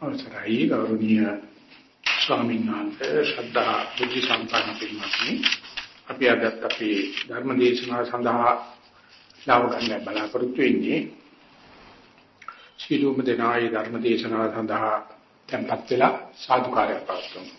අවසරයි. ගෞරවනීය ස්වාමීන් වහන්සේ ශ්‍රද්ධා බුද්ධ සම්පන්න පින්වත්නි. අපි අද අපි ධර්ම දේශනාව සඳහා ලාව ගන්න බලාපොරොත්තු වෙන්නේ සීලුම දෙනායි ධර්ම දේශනාව සඳහා tempත් වෙලා සාදුකාරය පවතුමු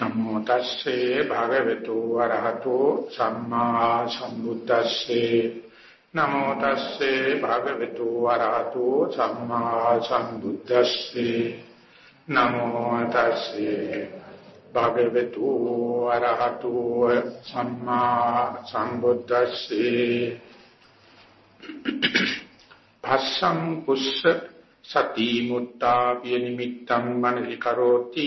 නමෝ තස්සේ භගවතු වරහතෝ සම්මා සම්බුද්දස්සේ නමෝ තස්සේ භගවතු වරහතෝ සම්මා සම්බුද්දස්සේ නමෝ තස්සේ භගවතු වරහතෝ සම්මා සම්බුද්දස්සේ භස්සං කුස්ස සති මුත්තා පිය නිමිත්තං මනසි කරෝති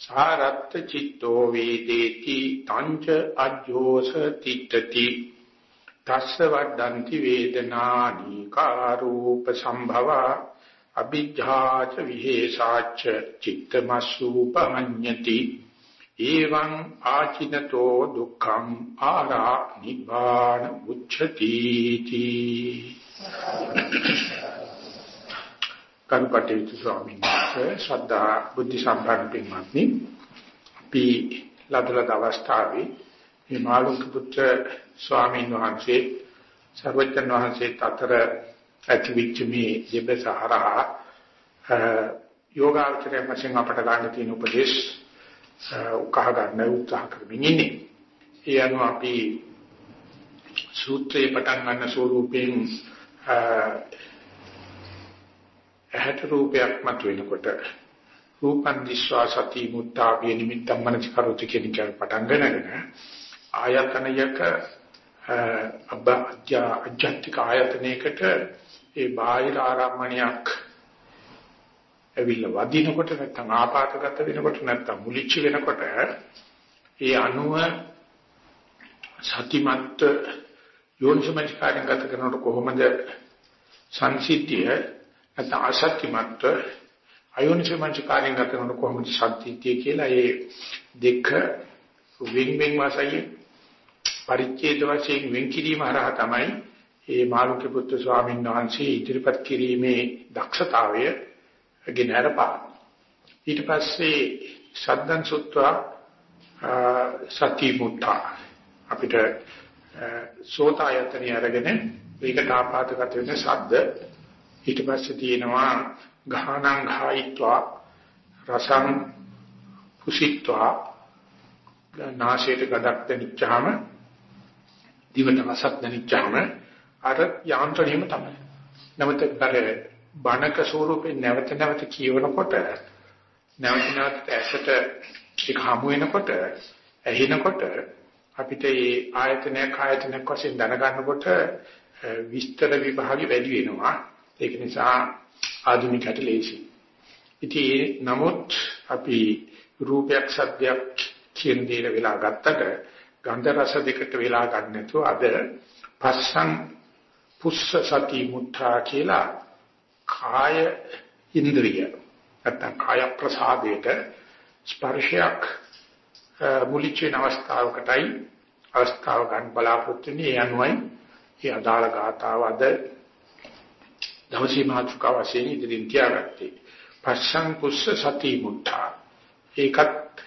සාරත්ත චිත්තෝ වේදේති තංච අජ්ජෝස තිට්ඨති තස්ස වඩ්ඩಂತಿ වේදනානි කාරූප සම්භව අභිජ්ජාච විහෙසාච චිත්තමසූපමඤ්ඤති එවං ආචිනතෝ දුක්ඛං ආරා නිබ්බාන උච්චති කරුකටේතු ස්වාමීන් වහන්සේ ශ්‍රද්ධා බුද්ධ සම්පන්න පින්වත්නි අපි ලදලද අවස්ථාවේ මේ මාළුක පුත්‍ර ස්වාමීන් වහන්සේ සර්වජන් වහන්සේ අතර ඇතිවිච්ච මේ දෙබසහරහා යෝගාචරය වශයෙන් අපට ගන්න තියෙන උපදේශ උකහා ගන්න උත්සාහ කරමින් ඉන්නේ. ඒ අනුව අපි සූත්‍රේ පටන් ගන්න ස්වරූපයෙන් ඇහැට රූපයක් මත වෙනකොට රූපං දිස්වා සති මුත්තා විය නිමිත්තම් මනච කරොති කියන එක පටන් ගන්නගෙන ආයතනයක අභ්‍යාත්‍යික ආයතනයකට ඒ බාහිර ආරම්මණයක් ඇවිල්ලා වදිනකොට නැත්නම් ආපాతගත වෙනකොට නැත්නම් මුලිච්ච වෙනකොට ඒ අණුව සතිමත් යෝනිසමස්කාරයෙන් ගත කරනකොට කොහොමද සංසිද්ධිය නැත්නම් අසත්‍යමත් අයෝනිසමස්කාරයෙන් ගත කරනකොට කොහොමද සත්‍යතිය කියලා ඒ දෙක වින් වින් වාසයෙන් පරිච්ඡේද වශයෙන් වෙන් කිරීම හරහා තමයි මේ මාළුක්‍ය පුත්‍ර ස්වාමීන් වහන්සේ ඉදිරිපත් කිරීමේ දක්ෂතාවය ගෙනරපා. ඊට පස්සේ සද්දන් සුත්වා සති මුත්තා. අපිට සෝතායතනිය අරගෙන ඒකට ආපාතගත වෙන ශබ්ද. ඊට පස්සේ තියෙනවා ගහනං ඝායිත්වා රසං කුසිත්වා නාසයට ගඩක් දෙනිච්චාම දිවට රසක් දැනෙච්චාම අර යාන්ත්‍රණයම තමයි. නමුත් අර බණක ස්වරූපේ නැවත නැවත කියවනකොට නැවත නැවත ඇසට ඒක හමු වෙනකොට ඇහෙනකොට අපිට මේ ආයතනයක් ආයතනයක් වශයෙන් දැනගන්නකොට විස්තර විභාගෙ වැඩි වෙනවා. ඒක නිසා ආධුනිකයට ලේසි. ඉතින් නමුත් අපි රූපයක් සද්දයක් කියන දේට වෙලා ගත්තට ගන්ධ රස දෙකට වෙලා ගන්න නැතුව අද පස්සං පුස්ස සති මුත්‍රා කියලා කාය ඉන්ද්‍රිය නැත්නම් කාය ප්‍රසාදයට ස්පර්ශයක් මුලිච්ච වෙන අවස්ථාවකටයි අවස්ථාව ගන්න බලාපොරොත්තු වෙන්නේ. යනුවයි ඒ අදාළ ගාතාව අද දවසේ මාතෘකාව වශයෙන් ඉදිරින් තියාගත්තේ. පස්සං පුස්ස සති මුත්‍රා. ඒකත්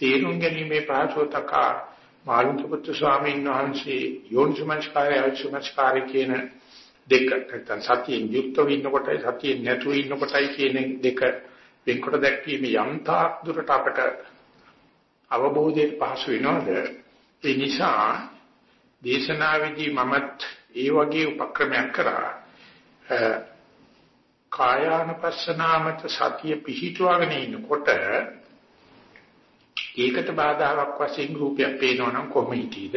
තේරුම් ගැනීමේ පාසෝතකා මාළුන්ත පුත්‍ර ස්වාමීන් වහන්සේ යෝනිසමස්කාරය අයෝනිසමස්කාරය කියන දෙක නැත්නම් සතියෙන් යුක්තව ඉන්නකොටයි සතියෙන් නැතුව ඉන්නකොටයි කියන දෙක වෙන්කොට දැක්වීම යම් තාක් දුරට අපට අවබෝධයට පහසු වෙනවද? ඒ නිසා දේශනාවේදී මමත් ඒ වගේ උපක්‍රමයක් කරා. කායානුපස්සනාමත සතිය පිහිටුවාගෙන ඉන්නකොට ඒකට බාධාවක් වශයෙන් රූපයක් පේනවා නම් කොහොම හිතීද?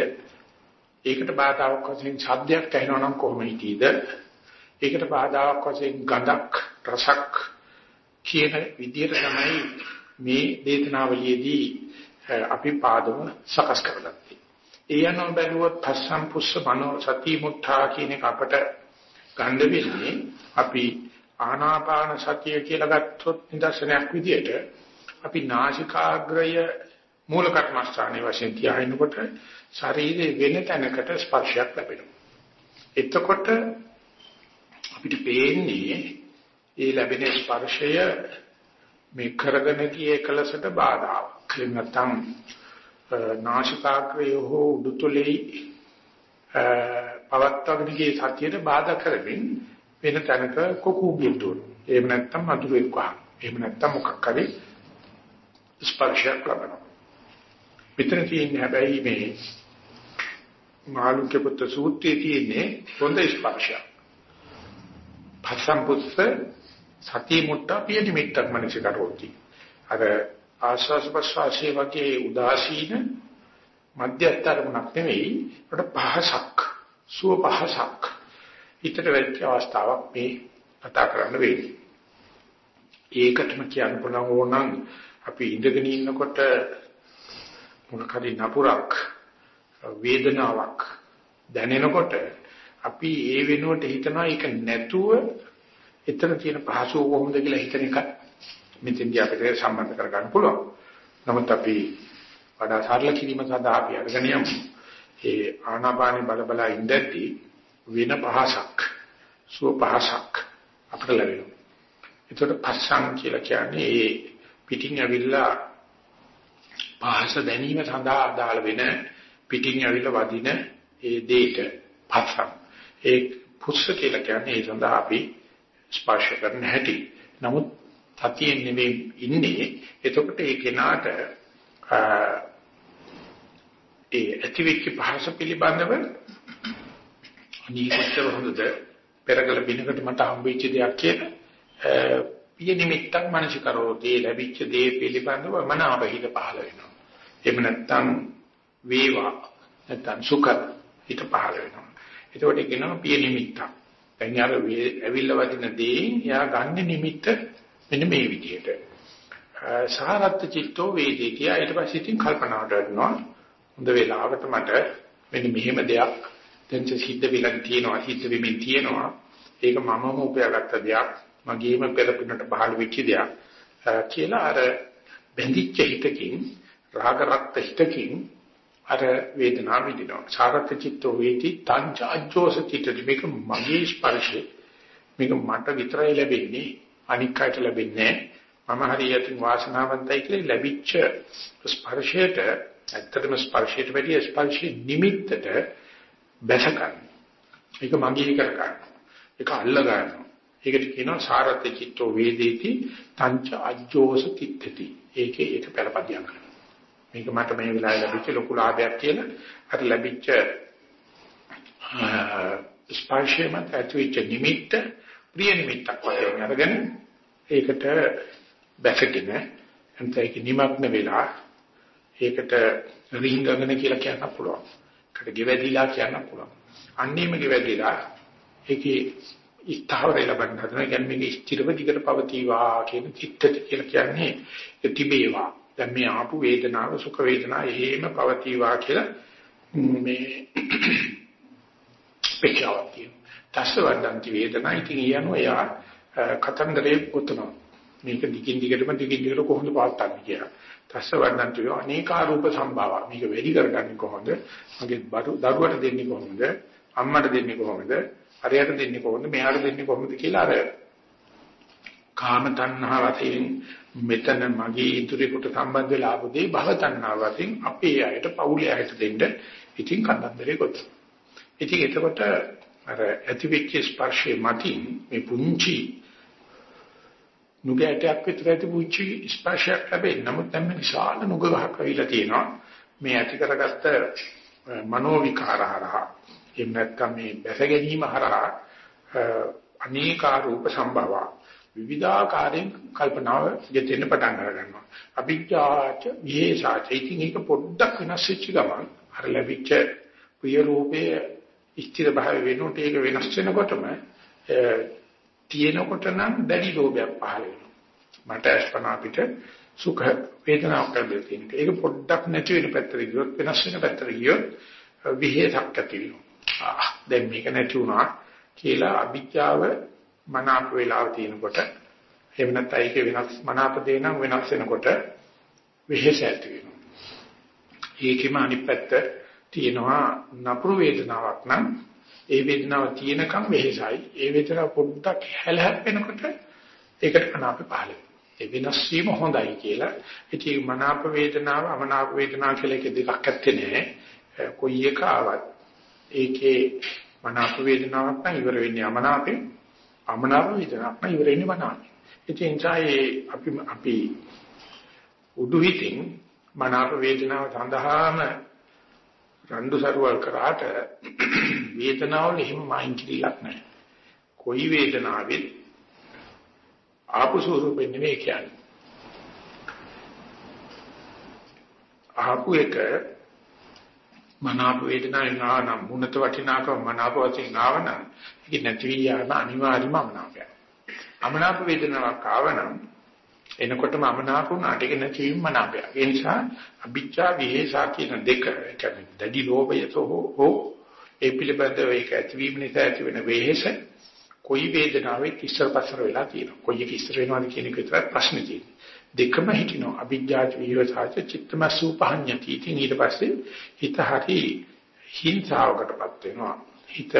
ඒකට බාධාවක් වශයෙන් ශබ්දයක් ඇහෙනවා නම් කොහොම හිතීද? ඒකට බාධාවක් වශයෙන් ගඳක් රසක් කියන විදිහට තමයි මේ දේශනාවලියේදී අපි පාදම සකස් කරලා ඒ යනවා බැලුවොත් පස්සම් පුස්ස මනෝ සති මුත්තා කියන එක අපට ගන්න වෙන්නේ අපි ආනාපාන සතිය කියලා ගත්තොත් නිදර්ශනයක් විදිහට අපි නාසිකාග්‍රය මූල කර්මස්ථානයේ වශයෙන් තියාගෙනකොට ශරීරයේ වෙන තැනකට ස්පර්ශයක් ලැබෙනවා. එතකොට අපිට පේන්නේ ඒ ලැබෙන ස්පර්ශය මේ කරගෙන ගිය එකලසට බාධාවක්. නැත්නම් නාසිකාග්‍රය හෝ උඩුතොලේ පවත්වාගෙන ගිය සතියට බාධා කරමින් වෙන තැනක කොකු ගියතුන. එහෙම නැත්නම් අතුරෙක් වහන. එහෙම නැත්නම් මොකක් හරි ස්පර්ශයක් ලබනවා. මෙතන තියෙන්නේ හැබැයි මේ මාළුක්‍ය පුත්‍ර සූත්‍රයේ තියෙන්නේ හොඳ ස්පර්ශයක්. පස්සම්පුස්ස සතිය මුට්ටා පිය නිමිත්තක් මනස කරෝති. අර ආස්වාස් ප්‍රස්වාසයේ වගේ උදාසීන මධ්‍යස්තරමක් නෙවෙයි ඒකට පහසක් සුව පහසක් හිතට වෙච්ච අවස්ථාවක් මේ කතා කරන්න වෙන්නේ. ඒකටම කියන්න පුළුවන් ඕනනම් අපි ඉඳගෙන ඉන්නකොට මොකක් හරි නපුරක් වේදනාවක් දැනෙනකොට අපි ඒ වෙනුවට හිතනවා ඒක නැතුව එතන තියෙන පහසුව කොහොමද කියලා හිතන එක මෙතෙන්දී අපිට සම්බන්ධ කරගන්න පුළුවන්. නමුත් අපි වඩා සරල කිරීම සඳහා අපි අරගෙන යමු. ඒ ආනාපානෙ බල බල ඉඳද්දී වෙන පහසක් සුව පහසක් අපිට ලැබෙනවා. ඒකට පස්සන් කියලා කියන්නේ ඒ පිටින් ඇවිල්ලා පහස දැනීම සඳහා අදාළ වෙන පිටින් ඇවිල්ලා වදින ඒ දෙයට පස්සන්. ඒ පුස්ස කියලා කියන්නේ ඒ සඳහා අපි ස්පර්ශ කරන හැටි. නමුත් සතියෙන් නෙමෙයි ඉන්නේ. එතකොට ඒ කෙනාට ඒ ඇතිවෙච්ච පහස පිළිබඳව අනීකච්චර හොඳද පෙරකල බිනකට මට හම්බෙච්ච දෙයක් කියලා පිය නිමිත්තක් මනසිකරෝතේ ලැබිච්ච දේ පිළිබඳව මනාපහිත පහළ වෙනවා. එහෙම නැත්නම් වේවා නැත්නම් සුඛ හිත පහළ වෙනවා. එතකොට කියනවා පිය නිමිත්තක්. දැන් යාර ඇවිල්ලා වදින දේ යා ගන්න නිමිත්ත මෙන්න මේ විදිහට. සාරත් චිත්තෝ වේදිතිය ඊට පස්සේ ඉතින් කල්පනාවට වෙනවා. හොඳ වෙලාවට මට මෙන්න මෙහෙම දෙයක් දැන් සිද්ධ වෙලා තියෙනවා සිද්ධ වෙමින් තියෙනවා. ඒක මමම උපයාගත්ත දෙයක්. මගේම පෙරපිනට පහළ වෙච්ච දෙයක්. කියලා අර බැඳිච්ච හිතකින් රාග රක්ත හිතකින් අර වේදනාව විඳිනවා. සාරත් චිත්තෝ වේති තංච අජ්ජෝස චිත්ත මේක මගේ ස්පර්ශය. මේක මට විතරයි ලැබෙන්නේ. අනික් අයට ලැබෙන්නේ මම හරියට වාසනාවන්තයි කියලා ලැබිච්ච ස්පර්ශයට ඇත්තටම ස්පර්ශයට වැඩිය ස්පර්ශයේ නිමිත්තට බැස ගන්න. ඒක මගේ කර ගන්න. ඒක අල්ල ගන්න. ඒකට කියනවා සාරත් චිත්තෝ වේදේති තංච අජ්ජෝස තිත්තති. ඒකේ ඒක පළපදියක් කරනවා. මේක මට මේ වෙලාවේ ලැබිච්ච ලොකු ලාභයක් කියලා අර ලැබිච්ච ස්පර්ශය මත ඇතිවෙච්ච නිමිත්ත ප්‍රිය නිමිත්තක් වශයෙන් අරගෙන ඒකට බැසගෙන එතන ඒක නිමග්න වෙලා ඒකට රිංගගෙන කියලා කියන්න පුළුවන්. ඒකට ගෙවැදිලා කියන්න පුළුවන්. අන්නේම ගෙවැදිලා ඒකේ ස්ථාවරය ලබන්න හදන කියන්නේ මේක ස්ථිරව දිගට පවතිවා කියන චිත්තති කියලා කියන්නේ තිබේවා. දැන් මේ ආපු වේදනාව සුඛ වේදනා එහෙම පවතිවා කියලා මේ පෙචාවක් කියනවා. තස්සවන්ති වේදනා ඉතින් යනවා යා කතන්දරේ පුතනවා. මේක දිගින් දිගටම දිගින් දිගට කොහොමද පාත්තන්නේ කියලා. තස්සවන්ති වේ අනේකාරූප සම්භාව. මේක වැඩි කරගන්නේ කොහොමද? මගේ දරුවට දෙන්නේ කොහොමද? අම්මට දෙන්නේ කොහොමද? හරියට දෙන්නේ කොහොමද? මෙයාට දෙන්නේ කොහොමද කියලා අර කාම තණ්හාවතෙන් මෙතන මගේ ඉදිරියට සම්බන්ධ වෙලා ආපුදී භව තණ්හාවතෙන් අපේ අයට පවුලේ අයට දෙන්න ඉතින් කන්දන්දරේ කොට. ඉතින් එතකොට අර ඇතිවෙච්ච ස්පර්ශයේ මතින් මේ පුංචි නුගෑටයක් විතර ඇති පුංචි ස්පර්ශයක් ලැබෙයි. නමුත් දැන් මේ විශාල නුග ගහක් වෙලා තියෙනවා. මේ ඇති කරගත්ත මනෝ විකාරහරහා එහෙම නැත්නම් මේ බැස ගැනීම හරහා අනේකා රූප සම්භව විවිධාකාරයෙන් කල්පනාව යෙදෙන්න පටන් ගන්නවා. අභිජ්ජාච විහෙසාච ඉතින් ඒක පොඩ්ඩක් වෙනස් වෙච්ච ගමන් අර ලැබිච්ච ප්‍රිය රූපයේ ස්ථිර භාවය වෙනකොට ඒක වෙනස් වෙනකොටම තියෙනකොට නම් දැඩි ලෝභයක් පහළ වෙනවා. මට අස්පනා පිට සුඛ වේදනාවක් ලැබෙලා තියෙනවා. ඒක පොඩ්ඩක් නැති වෙන පැත්තට ගියොත් වෙනස් වෙන පැත්තට ගියොත් විහෙසක් ඇති වෙනවා. දැන් මේක නැති වුණා කියලා අභිජ්ජාව මනාප වේලාව තියෙනකොට එහෙම නැත්නම් ඒකේ වෙනස් මනාප දේ නම් වෙනස් වෙනකොට විහෙස ඇති වෙනවා. ඒකෙම අනිත් පැත්ත තියෙනවා නපුරු වේදනාවක් නම් ඒ වේදනාව තියෙනකම් වෙහෙසයි. ඒ වේදනාව පොඩ්ඩක් හැලහැප්පෙනකොට ඒකට මනාප පහළ ඒ වෙනස් වීම හොඳයි කියලා. ඉතින් මනාප වේදනාව අමනාප වේදනාව කියලා එක දෙකක් ඇත්තේ නෑ. කොයි එක ආවත් ඒකේ මනාප වේදනාවක් නම් ඉවර වෙන්නේ අමනාපේ. අමනාප වේදනාවක් නම් ඉවර වෙන්නේ මනාපේ. ඉතින් ඒ අපි අපි උඩු හිතින් මනාප වේදනාව සඳහාම රණ්ඩු සරුවල් කරාට වේදනාවල එහෙම මයින් කිරිලක් නැහැ. කොයි වේදනාවෙත් ආපු ස්වරූපෙ නෙමෙයි කියන්නේ. ආපු එක මනාප වේදනාවෙන් ආනම් මුණත වටිනාකම මනාප වශයෙන් ආවනම් ඒක නැති වී යන අනිවාර්යම අමනාපයක්. අමනාප වේදනාවක් ආවනම් එනකොටම අමනාප වුණාට ඒක නැති වීම මනාපයක්. ඒ නිසා අභිච්ඡා විහෙසා කියන දෙක කියන්නේ දැඩි ලෝභයතෝ හෝ ඒ පිළිබඳව ඒක ඇතිවීම නිසා ඇති වෙන වෙහෙස කොයි වේදනාවෙත් ඉස්සර පස්සර වෙලා තියෙනවා. කොයි එක ඉස්සර වෙනවද කියන එක විතරයි ප්‍රශ්නේ තියෙන්නේ. දෙකම හිටිනවා. අභිජ්ජාච විහෙසාච චිත්තමසූපහඤ්ඤති. ඉතින් ඊට පස්සේ හිත හරි හිංසාවකටපත් වෙනවා. හිත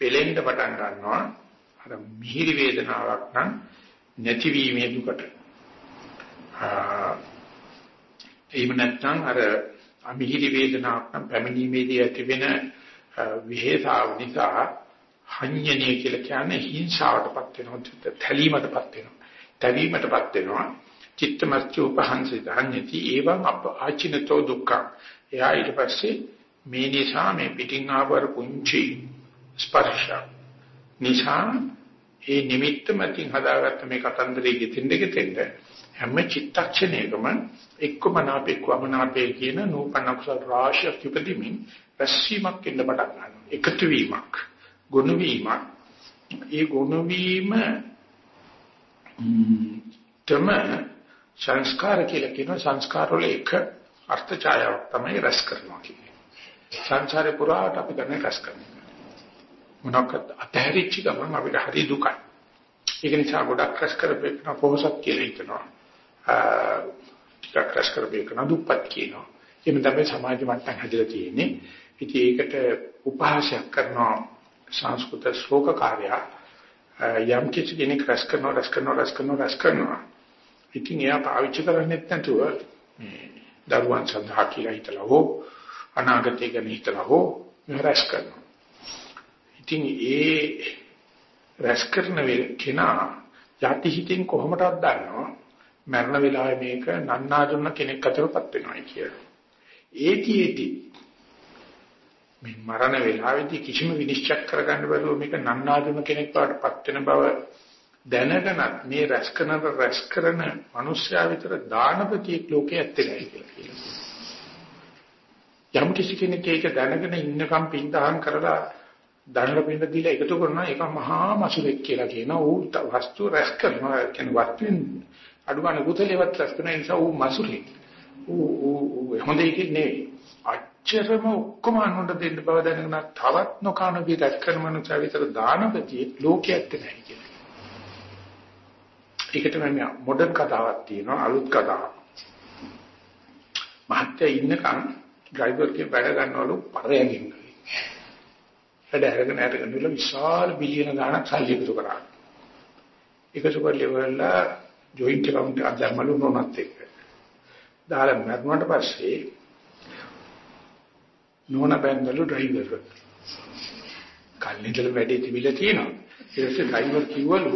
පෙලෙන්න පටන් ගන්නවා. අර මිහිරි වේදනාවක් නම් නැතිවීමේ දුකට. එහෙම නැත්නම් අර අමිහිරි වේදනාවක් නම් පැමිණීමේදී ඇතිවෙන විහෙසාව නිසා හඤ්ඤණිය කියලා කියන්නේ හිංසාවටපත් වෙනවා තැලීමටපත් වෙනවා තැවීමටපත් වෙනවා චිත්තමච්ච උපහංසිත හඤ්ඤති එවං අප ආචිනතෝ දුක්ඛ. එයා ඊට පස්සේ මේ නිසා මේ පිටින් ආවර පුංචි ස්පර්ශ නිසා ඒ නිමිත්ත මතින් හදාගත්ත මේ කතන්දරයේ ගෙතෙන්ද ගෙතෙන්ද හැම චිත්තක්ෂණයකම එක්කම නාපෙක්වම නාපේ කියන නූපන්න කුසල රාශියක් ඉපදෙමින් රැස්වීමක් එන්න පටන් ගන්නවා. එකතු වීමක් ගුණ වීමක්. ඒ ගුණ වීම තම සංස්කාර කියලා කියන සංස්කාර වල එක අර්ථ ඡායාවක් තමයි රැස් කරනවා කියන්නේ සංසාරේ පුරාට අපි කරන්නේ රැස් කරනවා මොනක්ද අතහැරිච්ච ගමන් අපිට හරි දුකයි. ඒක නිසා ගොඩක් රැස් කරපේකන පොහසත් කියලා හිතනවා. ටිකක් රැස් කරපේකන දුප්පත් කියනවා. එහෙම තමයි සමාජ මට්ටම් හැදලා තියෙන්නේ. ඉතින් ඒකට උපහාසයක් කරනවා සංස්කෘත ශ්ලෝක කාර්යය යම් කිසි කෙනෙක් රැස් කරනවා රැස් කරනවා රැස් කරනවා රැස් කරනවා. ඉතින් එයා පාවිච්චි කරන්නේ නැත්නම් මේ දරුවන් සඳහා කියලා හිතලා හෝ අනාගතය ගැන හිතලා හෝ රැස් කරනවා. ඉතින් ඒ රැස් කරන කෙනා යටි හිතින් කොහොමදක් දන්නවා මරණ වෙලාවේ මේක නන්නාඳුන කෙනෙක් අතරපත් වෙනවා කියලා. ඒතිෙති මේ මරණ වෙලාවේදී කිසිම විනිශ්චය කරගන්න බැරුව මේක නන්නාඳුන කෙනෙක් වඩපත් වෙන බව දැනගෙනත් මේ රැස් කරන රැස් කරන මිනිස්යා විතර දානපතියෙක් ලෝකයේ ඇත්තේ නැහැ කියලා කියනවා. යම් කිසි කෙනෙක් ඒක දැනගෙන ඉන්නකම් පින්දහම් කරලා දඬල පින්න දීලා එකතු කරනවා ඒක මහා මසුරෙක් කියලා කියනවා. ඌ වස්තු රැස් කරනවා. කියන වස්තුන් අඩුවන කුතලෙවත් රැස් කරන නිසා ඌ මසුරෙක්. ඌ ඌ හොඳ එකක් නෙවෙයි. අච්චරම ඔක්කොම අනුන්ට දෙන්න බව දැනගෙන තවත් නොකන වී රැස් කරන මනුස්සය විතර දානපති ලෝකයක් නැහැ කියලා. ඒකට මම මොඩර්න් කතාවක් තියෙනවා අලුත් කතාවක් මහත්ය ඉන්නකම් ඩ්‍රයිවර් කෙනෙක් වැඩ ගන්නවලු පරයන් ඉන්නවා වැඩ අරගෙන අරගෙන ඉල විශාල බිලියන ගණක් සල්ලි එකතු කරා. එකතු කරලා ජොයින්ට් account එකක් දැම්මලු නෝනත් එක්ක. දාලා මරුණාට පස්සේ නෝන බැන්දලු ඩ්‍රයිවර්. කල්ලිදල වැඩේ තිබිලා තියෙනවා. ඊට පස්සේ ඩ්‍රයිවර් කිව්වලු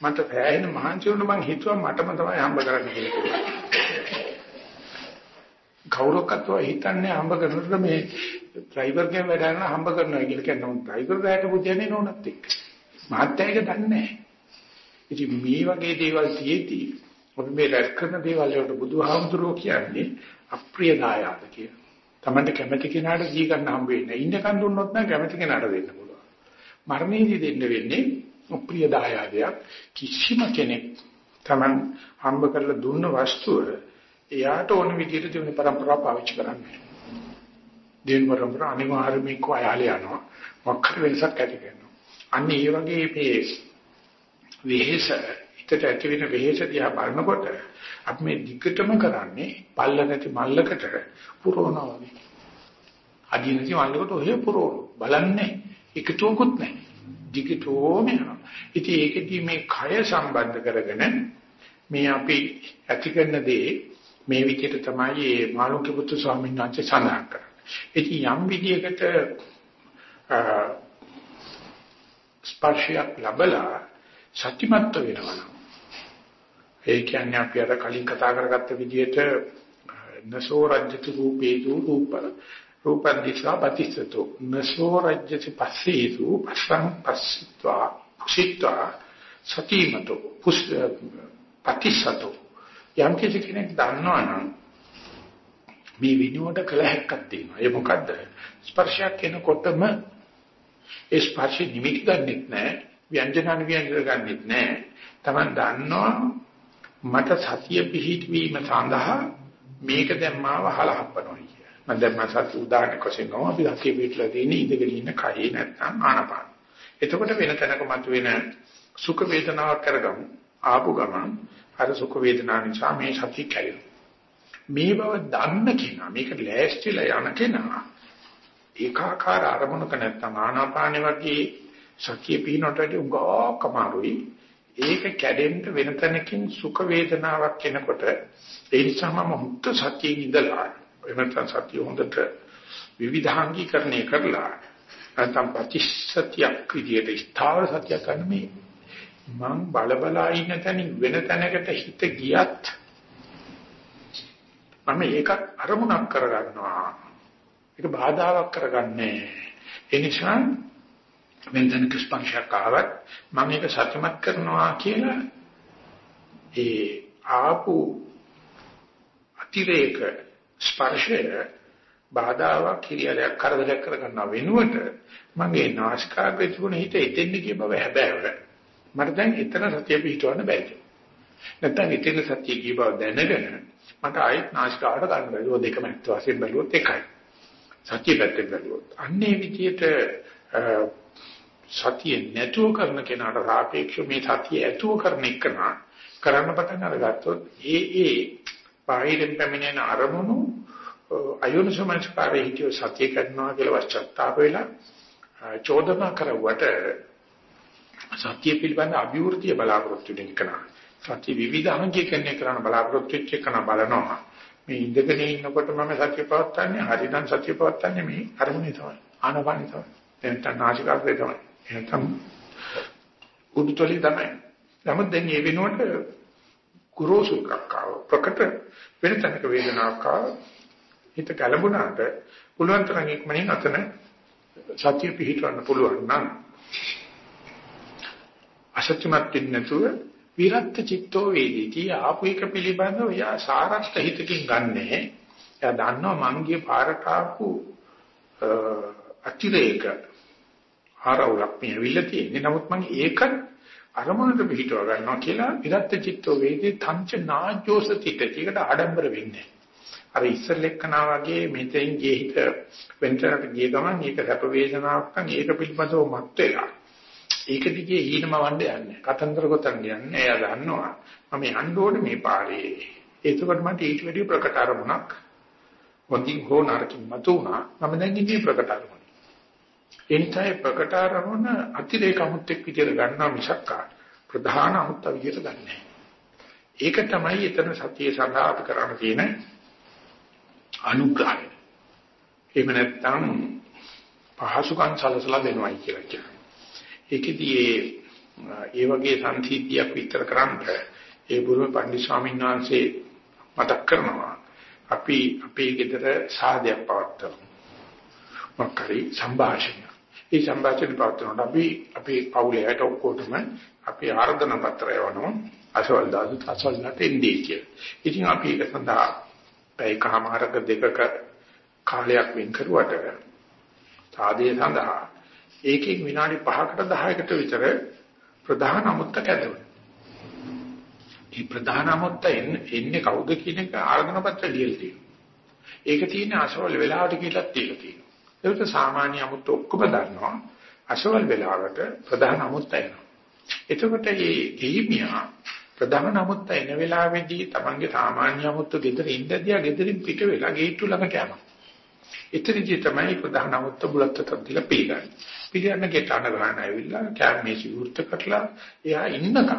මට පෑහෙන මහන්සි වුණා මං හිතුවා මටම තමයි හම්බ කරන්න කියලා. කවුරක්වත් හිතන්නේ හම්බ කරනකොට මේ ඩ්‍රයිවර් කෙනෙක් වැඩ කරන හම්බ කරනවා කියලා කියනවා. ඩ්‍රයිවර් ගෑට පුදියන්නේ නෝනත් එක්ක. මාත්‍යයක දන්නේ නැහැ. ඉතින් මේ වගේ දේවල් තියෙද්දී අපි මේ රැස් කරන දේවල් වලට බුදුහාමුදුරුවෝ කියන්නේ අප්‍රිය දායාද කියලා. Tamante කැමැති කෙනාට දී ගන්න හම්බ වෙන්නේ. ඉන්නකන් දුන්නොත් නම් කැමැති කෙනාට දෙන්න පුළුවන්. මරණයේදී දෙන්න වෙන්නේ ප්‍රිය දායාදයක් කිසිම කෙනෙක් Taman හම්බ කරලා දුන්න වස්තුව එයාට ඕන විදිහට දෙවෙනි પરම්පරාව පාවිච්චි කරන්නේ. දෙවෙනි પરම්පරාව අනිවාර්යයෙන්ම එක්ක අයහලේ යනවා. වක්‍ර වෙනසක් ඇති කරනවා. අන්න ඒ වගේ මේ වෙහෙස හිතට ඇති වෙන වෙහෙස දිහා බලනකොට අපි මේ දිගටම කරන්නේ පල්ල නැති මල්ලකට පුරවනවා වගේ. අදිනසි මල්ලකට ඔය පුරවන බලන්නේ එකතුවකුත් නැහැ. දිගටම යනවා. ඉතින් ඒකෙදි මේ කය සම්බන්ධ කරගෙන මේ අපි ඇති කරන දේ මේ විදිහට තමයි මේ මාළුක්‍ය පුත්තු ස්වාමීන් වහන්සේ සඳහන් කරන්නේ. ඉතින් යම් විදියකට ස්පර්ශයක් ලැබලා සත්‍යමත් වෙනවා. ඒ කියන්නේ අපි අර කලින් කතා කරගත්ත විදිහට නසෝ රජ්‍යතු රූපේතු රූප රූපං දිස්වා පතිස්සතු නසෝ රජ්‍යති පස්සේතු පස්සං පස්ත්වා පුසිත්වා සතිමතු පුස් පතිස්සතු යම් කෙනෙක් දන්නවනම් මේ විනෝඩ කළ හැක්කක් තියෙනවා. ඒ මොකද්ද? ස්පර්ශයක් එනකොටම ඒ ස්පර්ශ නිමිති ගන්නෙත් නැහැ. ව්‍යංජන ව්‍යංජන ගන්නෙත් නැහැ. Taman දන්නවා මට සතිය පිහිටවීම සඳහා මේක දැන් මාව හලහප්පනවා කිය. මම දැන් මම සතිය උදාහරණයක් වශයෙන් ගමු. අපි සතිය පිටලා තියෙන ඉඳගෙන ඉන්න කයේ නැත්නම් ආනපාන. එතකොට වෙන තැනක මතුවෙන සුඛ වේදනාවක් කරගමු. ආපු ගමන් අර සුඛ වේදනාව නිසා මේ සතිය කැඩෙනවා. මේ බව දන්න කෙනා මේක ලෑස්තිලා යන කෙනා ඒකාකාර අරමුණක නැත්තම් ආනාපානෙ වගේ සතිය පිහිනට වැඩි උගා කමාරුයි ඒක කැඩෙන්න වෙන තැනකින් සුඛ වේදනාවක් එනකොට ඒ නිසාම මුක්ත සතියෙන් ඉඳලා එමෙතන සතිය හොඳට විවිධාංගීකරණය කරලා නැත්නම් ප්‍රතිසත්‍යයක් විදියට ස්ථාවර සත්‍යයක් ගන්න මේ මං බලබලා ඉන්න තැනින් වෙන තැනකට හිත ගියත් මම ඒකත් අරමුණක් කරගන්නවා. ඒක බාධාවක් කරගන්නේ. ඒ නිසා වෙනදෙනක ස්පර්ශයක් ආවත් මම ඒක සත්‍යමත් කරනවා කියලා ඒ ආපු අතිරේක ස්පර්ශය බාධාවක් කිරියලයක් කරදරයක් කරගන්න වෙනුවට මගේ නාසිකාග්‍රේ තිබුණ හිත එතෙන්ද කිය බව හැබෑව මට දැන් එතන සතිය පිහිටවන්න බැහැ නැත්නම් එතන සතිය කිය බව දැනගෙන මට ආයෙත් නාසිකාවට ගන්න බැහැ. ඒ දෙකම ඇත්ත වශයෙන් බැලුවොත් එකයි. සත්‍ය පැත්තෙන් බැලුවොත්. අන්නේ විදියට සතිය නැතුව කරන කෙනාට සාපේක්ෂව මේ සතිය ඇතුව කරන එක කරන්න පටන් අරගත්තොත් ඒ ඒ බාහිරින් පැමිණෙන අරමුණු අයෝනිසමස්කාරයේ හිතිය සතිය කරනවා කියලා වස්චත්තාප වෙලා චෝදනා කරුවට සත්‍ය පිළිබඳ අභිවෘද්ධිය බලාපොරොත්තු වෙන කෙනා සත්‍ය විවිධාංගීකරණය කරන බලාපොරොත්තු වෙච්ච කෙනා බලනවා. මේ ඉඳගෙන ඉන්නකොට මම සත්‍ය පවත්න්නේ හරිනම් සත්‍ය පවත්න්නේ මේ අරමුණේ තමයි. ආනපානි තමයි. එතන නාසිකාග්‍රේ තමයි. එතන උඩුතලි තමයි. නමුත් දැන් මේ වෙනුවට කුරෝසු කක්කාව ප්‍රකට වෙන තැනක වේදනාවක් හිත කලබුණාට පුළුවන් තරම් ඉක්මනින් අතන සත්‍ය පිහිටවන්න පුළුවන් නම් අසත්‍යමත් වෙන්නේ නැතුව විරත් චිත්තෝ වේදිතී ආපු එක පිළිබඳව යා සාරස්ත හිතකින් ගන්නෑ. එයා දන්නවා මංගේ පාරට ආපු අතිරේක ආරවුලක් මේ ඇවිල්ලා තියෙන්නේ. නමුත් මම ඒකත් අරමුණට පිටව ගන්නවා කියලා විරත් චිත්තෝ වේදී තංච නාජ්ජෝස තිතේකට ආඩම්බර වෙන්නේ. අර ඉස්සෙල්ලෙක්කනා වගේ මෙතෙන් ගියේ හිත වෙන්තරට ගිය ගමන් ඒක සැප වේදනාවක් නම් ඒක පිළිබඳව මත් වෙලා ඒක දිගේ හීනම වණ්ඩ යන්නේ. කතන්දර ගොතන් යන්නේ. එයා දන්නවා මම යන්න ඕනේ මේ පාරේ. ඒකකට මට ඊට වැඩි ප්‍රකට අරමුණක් වොන්දින් හෝ නරකින් මතුණා. මම දැන් ඉන්නේ ප්‍රකට අරමුණ. එනිසා ප්‍රකට අරමුණ අතිරේක අමුත්‍යක් විදියට ගන්නවා මිසක් ප්‍රධාන අමුත්ත විදියට ගන්නෑ. ඒක තමයි එතන සතිය සඳහා අපි කරන්න තියෙන අනුග්‍රහය. එහෙම නැත්නම් පහසුකම් සලසලා දෙනවයි කියලා කියනවා. ඒකෙදී ඒ වගේ සංසිද්ධියක් විස්තර කරන්න ඒ බුරුම පණ්ඩිත ස්වාමීන් වහන්සේ මතක් කරනවා අපි අපේ ගෙදර සාදයක් පවත්වනවා මොකරි සංഭാෂණ ඒ සංഭാෂණ පවත්වනකොට අපි අපේ පවුලේ අයට ඔක්කොටම අපි ආර්දනා පත්‍රය වනවා අසවල් දාසු අසවල්ට එන්නේ කියලා. ඉතින් අපි ඒක සඳහා පැයකමාරක දෙකක කාලයක් වෙන් කරුවට සාදේ සඳහා ඒකෙන් විනාඩි 5කට 10කට විතර ප්‍රධාන අමුත්ත කැදවෙනවා. මේ ප්‍රධාන අමුත්ත එන්නේ කවුද කියන එක ආර්ධන පත්‍ර ලියලා තියෙනවා. ඒක තියෙන්නේ අසවල් වෙලාවට කියලා තියලා තියෙනවා. ඒකට සාමාන්‍ය අමුත්ත ඔක්කොම දන්නවා. අසවල් වෙලාවට ප්‍රධාන අමුත්ත එනවා. එතකොට මේ ගිහිමියා ප්‍රධාන අමුත්ත එන වෙලාවේදී තමන්ගේ සාමාන්‍ය අමුත්ත ගෙදර ඉඳදියා ගෙදරින් පිට වෙලා ගේට්ටු ළඟට යනවා. එතනදී තමයි ප්‍රධාන අමුත්ත බුලත් තත්තිලා පිළිගන්නේ. පිළිගන්න ගෙට අඬ ගන්න ඇවිල්ලා කැමේසි වෘත්ත කරලා එයා ඉන්නකම්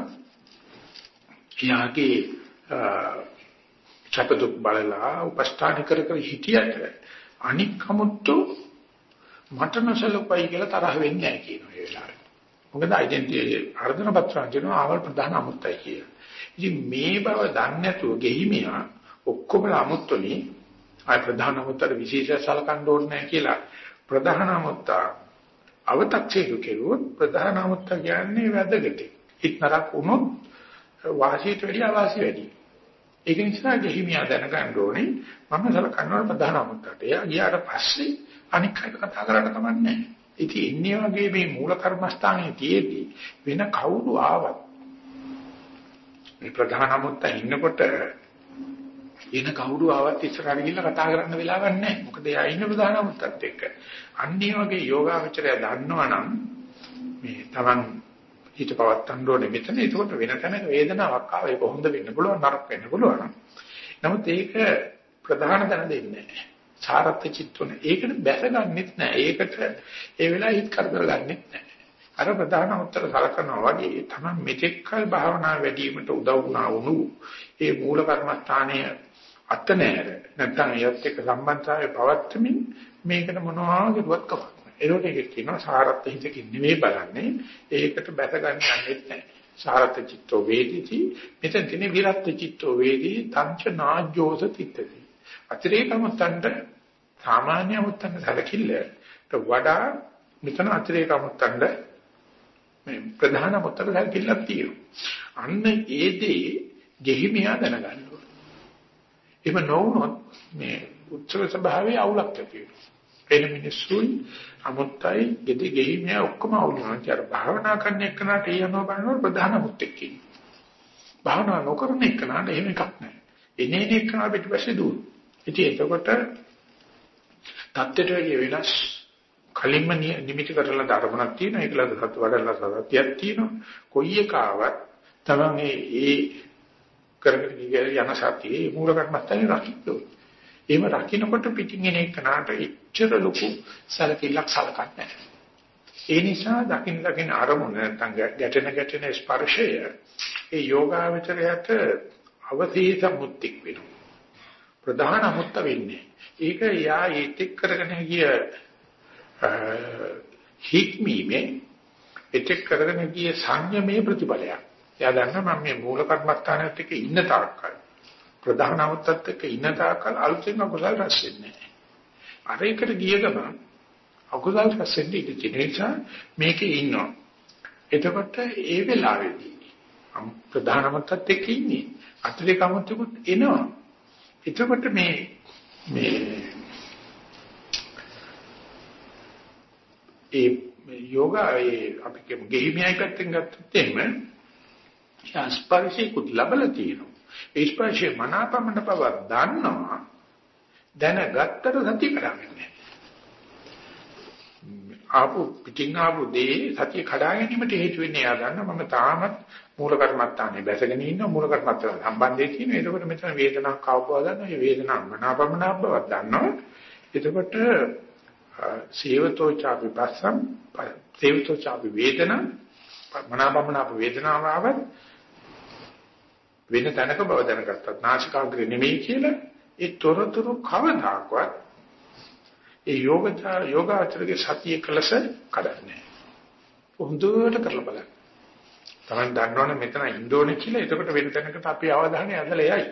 එයාගේ චපදුක් බලලා උපස්ථාන කර කර හිටියට අනික් කමුත්තු මට නොසලපයි කියලා තරහ වෙන්නේ නැහැ කියන ඒ වෙලාවේ. මොකද ඩෙන්ටිටි අර්ධන පත්‍රයන් කියනවා ආවල් ප්‍රධාන අමුත්තයි කියලා. ඉතින් මේ බව දන්නේ නැතුව ගෙහිමියා ඔක්කොම අමුත්තුනේ ආය ප්‍රධාන අමුත්තට විශේෂ සලකන්න ඕනේ නැහැ කියලා ප්‍රධාන අමුත්තා අව탁සේරු කෙරුවොත් ප්‍රධාන අමුත්ත කියන්නේ වැදගත්. ඉක්නරක් වුණොත් වාසියට වැඩිය අවාසි වැඩි. ඒක නිසා ගෙහිමියා දැනගන්න ඕනේ මම සලකන්න ඕන ප්‍රධාන අමුත්තට. එයා ගියාට පස්සේ අනික් අයට කතා කරන්න කමන්නේ නැහැ. ඉතින් ඉන්නේ වගේ මේ මූල කර්මස්ථානයේ තියේදී වෙන කවුරු ආවත් මේ ප්‍රධාන අමුත්ත ඉන්නකොට එන කවුරු ආවත් ඉස්සරහට ගිහිල්ලා කතා කරන්න වෙලාවක් නැහැ. මොකද එයා ඉන්න ප්‍රධාන අමුත්තත් එක්ක. අන්නේ වගේ යෝගාවචරය දන්නවනම් මේ Taman හිත පවත්තන්න ඕනේ මෙතන. ඒකකොට වෙන තැනක වේදනාවක් ආව ඒක හොඳ වෙන්න පුළුවන් නරක වෙන්න පුළුවන්. නමුත් ඒක ප්‍රධාන තැන දෙන්නේ නැහැ. සාරත් චිත්තෝනේ. ඒකට බැසගන්නෙත් නැහැ. ඒකට ඒ වෙලාවෙ හිත කරදර ගන්නෙත් නැහැ. අර ප්‍රධාන උත්තර සලකනවා වගේ තමයි මෙතෙක්කල් භාවනා වැඩිවීමට උදව් වුණා වුණු ඒ මූල කර්මස්ථානයේ අත නෑර නැත්නම් ඒත් එක්ක සම්බන්ධතාවය පවත්වමින් මේකට මොනවා කරුවත් කමක් නැහැ. ඒකට කියනවා සාරත් හිතකින් නෙමෙයි බලන්නේ. ඒකට බැස ගන්න යන්නේ නැහැ. සාරත් චිත්තෝ වේදිති මෙතන තියෙන විරත් චිත්තෝ වේදී තංච නාජ්ජෝස තිත්තති. අතිරේකමුත්තන්ට සාමාන්‍ය මුත්තන්ට සැලකිල්ලට වඩා මෙතන අතිරේකමුත්තන්ට මේ ප්‍රධාන මුත්තට සැලකිල්ලක් තියෙනවා. අන්න ඒ දේ ගෙහිමියා දැනගන්න ඕනේ. එහෙම නොවුනොත් මේ උත්සව ස්වභාවයේ අවුලක් ඇති වෙනවා. එන මිනිස්සුයි අමුත්තයි ගෙදි ගෙහිමියා ඔක්කොම අවුල් වෙනවා. ඊට භාවනා කරන එකනට එයනවා බලනකොට ප්‍රධාන මුත්තෙක් ඉන්නවා. භාවනා නොකරන එකනට එහෙම එකක් නැහැ. එනේ එකන පිටිපස්සේ දුවනවා. ඉතින් එතකොට தත්ත්වයට වැඩි වෙනස් කලින්ම නිමිති කරලා ධර්මයක් තියෙනවා. ඒකලද සත් වඩලා සත්‍යයක් තියෙනවා. කොයි එකාවත් තමයි ඒ කරගෙන යන සතියේ මූල කර්මස්ථානේ රකින්න එහෙම රකින්නකොට පිටින් එන එකනට ඉච්ඡර ලොකු සැලකිල්ලක් සලකන්නේ ඒ නිසා දකින්න දකින්න අරමුණ නැත්නම් ගැටෙන ගැටෙන ස්පර්ශය ඒ යෝගාවචරයට අවතීත මුත්‍තික් වෙනවා. ප්‍රධාන අමුත්ත වෙන්නේ. ඒක යා ඒතික් කරගෙන ගිය හික්මීමේ ඒතික් කරගෙන ගිය සංයමයේ ප්‍රතිඵලයක්. එයා දන්නා මම මේ මූල කර්මස්ථානයත් එක්ක ඉන්න තාක්කල් ප්‍රධාන අමුත්තත් එක්ක ඉන්න තාක්කල් අලුතෙන් අකුසල රැස් වෙන්නේ නැහැ. අර එකට ගිය ගමන් අකුසල රැස් වෙන්නේ ඉති නිසා මේකේ ඉන්නවා. එතකොට ඒ වෙලාවේදී ප්‍රධාන අමුත්තත් එක්ක ඉන්නේ අතිරේක අමුත්තකුත් එනවා. එතකොට මේ මේ ඒ යෝගා ඒ අපි කියමු ගෙහිමියයි පැත්තෙන් ගත්තොත් එහෙම ස්පර්ශිකුත් ලබලා තියෙනවා. ඒ ස්පර්ශය මනාපමණ බව දන්නවා. දැනගත්තට සතිය කරන්නේ ආපු පිටින් ආපු දේ සතිය කඩා ගැනීමට හේතු වෙන්නේ එයා දන්නා මම තාමත් මූල කර්මත්තානේ බැසගෙන ඉන්න මූල කර්මත්තාන සම්බන්ධයේ තියෙන. එතකොට මෙතන වේදනාවක් ආවවා ගන්න. මේ වේදනාව මනාපමනාප බවක් දන්නවා. එතකොට සේවතෝ චාපි පස්සම් සේවතෝ චාපි වේදන මනාපමනාප වේදනාව ආවත් වෙන තැනක බව දැනගත්තත් නාසිකාග්‍රේ නෙමෙයි කියලා ඒ තොරතුරු කවදාකවත් ඒ යෝගචා යෝගාචරගේ සතිය කලස කඩන්නේ. හොඳට කරලා බලන්න. Taman දන්නවනේ මෙතන ඉන්න ඕනේ කියලා එතකොට වෙන තැනකට අපේ අවධානය ඇදලා යයි.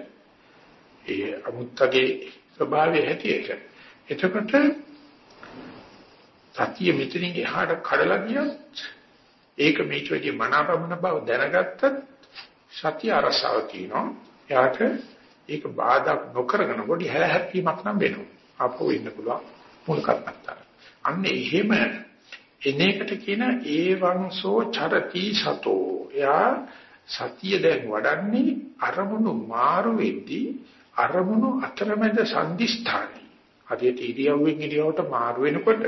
ඒ අමුත්තගේ ස්වභාවය හැටියට. එතකොට සතිය මෙතනින් එහාට කඩලා ගියොත් ඒක මේක වෙදී මනාපමන බව දැනගත්තත් සතිය අරසාව තියෙනවා. එයාට ඒක බාධා නොකරගෙන පොඩි හැහැප්පීමක් නම් වෙනවා. අපෝ ඉන්න පුළුවන් මුල් කරපත්තා. අන්න එහෙම එනේකට කියන ඒවංසෝ චරති සතෝ. එයා සතිය දැන් වඩන්නේ අරමුණු මාරු වෙද්දී අරමුණු අතරමැද සංදිස්ථානයි. හදිහට ඉරියව්වෙන් ඉරියව්වට මාරු වෙනකොට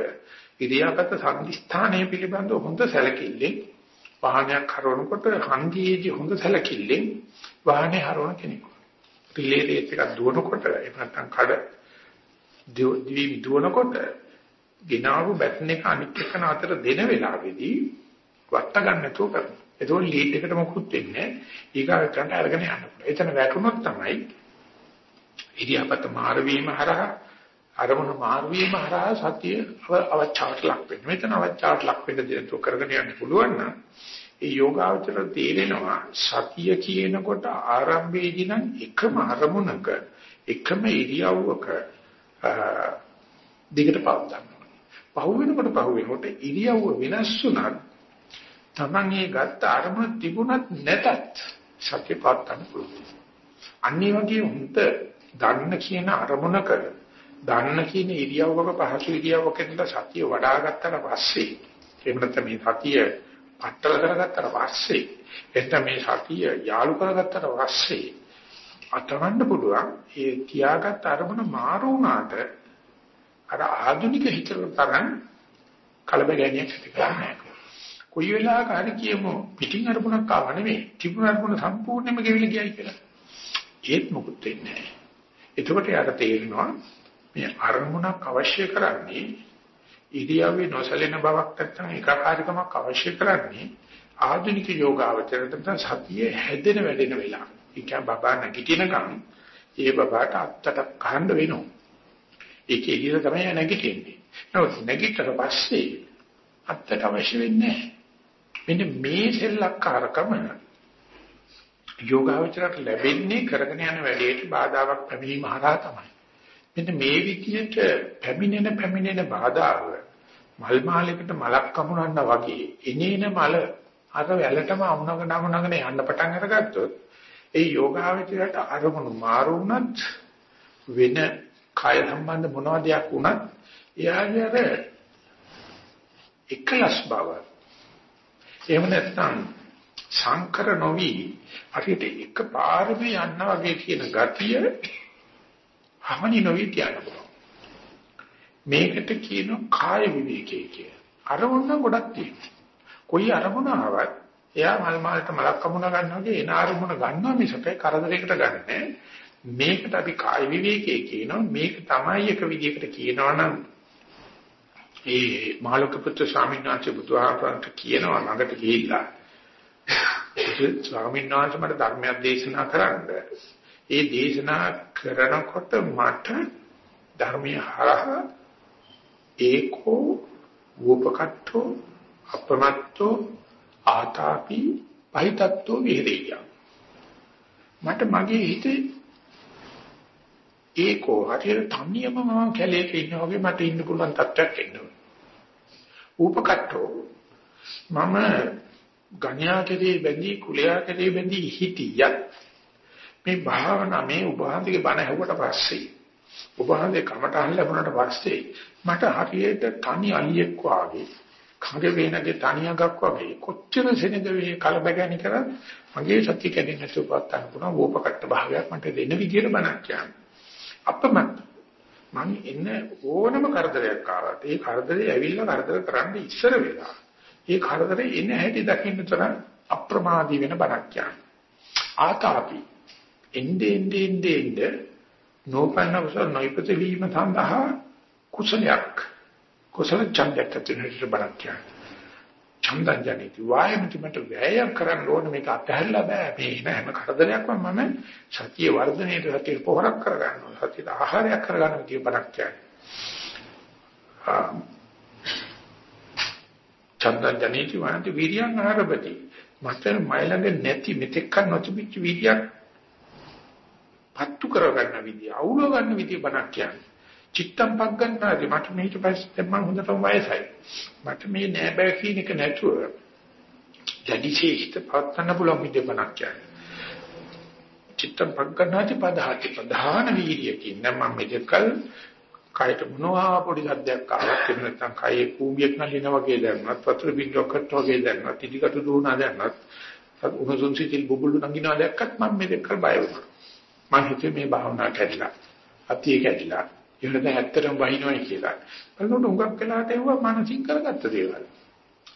ඉරියාපත සංදිස්ථානයේ පිළිබඳව හොඳ සැලකිල්ලෙන් වාහනයක් හරවනකොට හන්දියේදී හොඳ සැලකිල්ලෙන් වාහනේ හරවන කෙනෙකු. රිලේ රේස් එකක් දුවනකොට එහෙම නැත්නම් කඩ දිවි දුවනකොට ගෙනාවු බැටන් එක අනිත් එකන අතර දෙන වෙලාවේදී වට ගන්න නැතුව කරනවා. ඒතකොට ලීඩ් එකට මොකුත් වෙන්නේ ඊගාවට අරගෙන යන්න පුළුවන්. එතන වැටුනොත් තමයි ඉරියාපත මාරු වීම හරහා අරමුණ මාරු වීම හරහා සතිය අවචාවට ලක් වෙනවා. මෙතන අවචාවට ලක් වෙන්න දෙයක් කරගෙන යන්න පුළුවන් නම් ඒ යෝගාවචර තේරෙනවා සතිය කියනකොට ආරම්භයේදී නම් එකම අරමුණක එකම ඉරියව්වක දිගට පවත්වා පහු වෙනකොට පහු වෙනකොට ඉරියව්ව වෙනස් වුණත් Taman ඒ ගත්ත අරමුණ තිබුණත් නැතත් සත්‍ය පාත්තන්න පුළුවන්. අනිත් වගේ හුඳ දන්න කියන අරමුණක දන්න කියන ඉරියව්වක පහසු ඉරියව්වක ඉඳලා සතිය වඩා ගත්තට පස්සේ එහෙම නැත්නම් මේ සතිය පట్టල කරගත්තට පස්සේ එතන මේ සතිය යාලු කරගත්තට පස්සේ අතවන්න පුළුවන් ඒ තියාගත් අරමුණ මාරු වුණාට අර ආධුනික හිතේ තරම් කලබගැනියක් ඇති කරන්නේ නැහැ. කොයි වෙලාවක හරි කියමු පිටින් අරමුණක් ආව නෙමෙයි තිබුණ අරමුණ සම්පූර්ණයෙන්ම ගෙවිලා ගියයි කියලා. ඒත් මොකුත් වෙන්නේ නැහැ. එතකොට යාට තේරෙනවා මේ අරමුණක් අවශ්‍ය කරන්නේ ඉරියව්වේ නොසලෙන බවක් නැත්නම් ඒකාකාරීකමක් අවශ්‍ය කරන්නේ ආධුනික යෝගාවචරයට සතිය හැදෙන වැඩෙන වෙලාව. ඒ කියන්නේ බබා නැගිටිනකම් ඒ බබාට අත්තට කහන්න වෙනවා. ඒක එළියට තමයි නැගිටින්නේ. නමුත් නැගිටතර පස්සේ අත්තට අවශ්‍ය වෙන්නේ මෙන්න මේ සෙල්ලක්කාරකම යෝගාවචරයට ලැබෙන්නේ කරගෙන යන වැඩේට බාධාවක් පැමිණීම හරහා තමයි. මෙන්න මේ විදිහට පැමිණෙන පැමිණෙන බාධාව මල් මාලයකට මලක් කමුනන්න වගේ එනේන මල අර වැලටම අමුණගෙන අමුණගෙන යන්න පටන් අරගත්තොත් ඒ යෝගාවචරයට අරමුණු මාරු වුණත් වෙන කාය සම්බන්ධ මොනවා දෙයක් වුණත් එයාගේ අර එකලස් බව එහෙම නැත්නම් සංකර නොවි හරියට එකපාරම යන්න වගේ කියන ගතිය හමනි නොවි තියනවා මේකට කියන කාය විවේකයේ කිය. අරමුණ ගොඩක් තියෙනවා. කොයි අරමුණ ආවත් එයා මල් මාලට මලක් කමුණ ගන්නවා වගේ එන අරමුණ ගන්නවා මිසක කරදරයකට ගන්නෑ. මේකට අපි කාය විවේකයේ කියනවා මේක තමයි එක විදිහකට කියනවනම් ඒ මාළුක පුත්‍ර ස්වාමීන් වහන්සේ බුදුහාමරන්ට කියනවා ළඟට ගිහිල්ලා ස්වාමීන් වහන්සේ මට ධර්මයක් දේශනා කරන්න. ඒ දේශනා කරනකොට මට ධර්මයේ හරහා ඒකෝ වූපකට්ඨෝ අපමත්තෝ ආතාපි පහිතත්වෝ විහෙරිය. මට මගේ හිතේ ඒකෝ හරියට තනියම මම කැලේක ඉන්නා වගේ මට ඉන්න පුළුවන් තත්ත්වයක් එනවා. උපකට්ඨෝ මම ගණ්‍යා කෙරේ බැඳී කුලයා කෙරේ බැඳී හිටියත් මේ භාවනා මේ උපහාන්තිගේ බණ ඇහුවට පස්සේ උපහාන්තේ කමටහන් ලැබුණාට පස්සේ මට හරියට තනි අලියෙක් වාගේ කඟ වේනගේ තනියගක් වගේ කොච්චර සෙනග වේ කලබගැනි කර මගේ සත්‍ය කැඩෙන්නේ නැතුව පත්තන්න පුළුවන් වෝපකට භාගයක් මට දෙන්න විදියට බණක් කියන්නේ අපමණ. මම එන්න ඕනම කරදරයක් ආවත් ඒ කරදරේ ඇවිල්ලා කරදර කරන්න ඉස්සර වෙලා ඒ කරදරේ එන හැටි දකින්න තරම් අප්‍රමාදී වෙන බණක් කියන්නේ. ආතාපි එnde ende ende ende නෝපන්න කුසල නොයිපත වීම සඳහා කුසලයක් කුසල ඡන්දයක් ඇතිවෙන්නට බණක් කියන්නේ. ඡන්දං ජනිත වායමති මට වැය කරන්න ඕනේ මේක අතහැරලා බෑ. මේ නෑම කරදරයක්ම මම සතිය වර්ධනයේට සතිය පොහොරක් කරගන්නවා සතියට ආහාරයක් කරගන්න විදිය බණක් කියන්නේ. ඡන්දං ජනිත වාන්ති වීර්යං ආරබති. මට මයිලඟ නැති මෙතෙක් කන් නොතිබිච්ච වීර්යයක් පත්තු කරගන්න විදිය අවුල ගන්න විදිය බණක් කියන්නේ. චිත්තම් පක් ගන්නාදී මට මේක පස්සේ මම හොඳටම වයසයි. මට මේ නෑ බෑ කියන එක නැතුව යදිසේ හිත පවත්න්න පුළුවන් විදිහක් කියන්නේ. චිත්තම් පක් ගන්නාදී පදහති ප්‍රධාන වීර්යකින් නම් මම මෙතකල් කයට මොනවා පොඩි සද්දයක් ආවත් එහෙම නැත්නම් කයේ කූඹියක් නලින වගේ දැනනත් වතුර බින්දුවක්වත් වගේ දැනනත් ඉදිකට දුවනා දැනනත් උණුසුම් සිතිල් බුබුලු නගිනවා දැක්කත් මම මෙතකල් බය වුණා. මම හිතුවේ මේ භාවනාව කැඩිලා අතිය කැඩිලා එහෙම ඇත්තටම වහිනවයි කියලා. බලනකොට උඟක් වෙලාට ඒවා මානසික කරගත්ත දේවල්.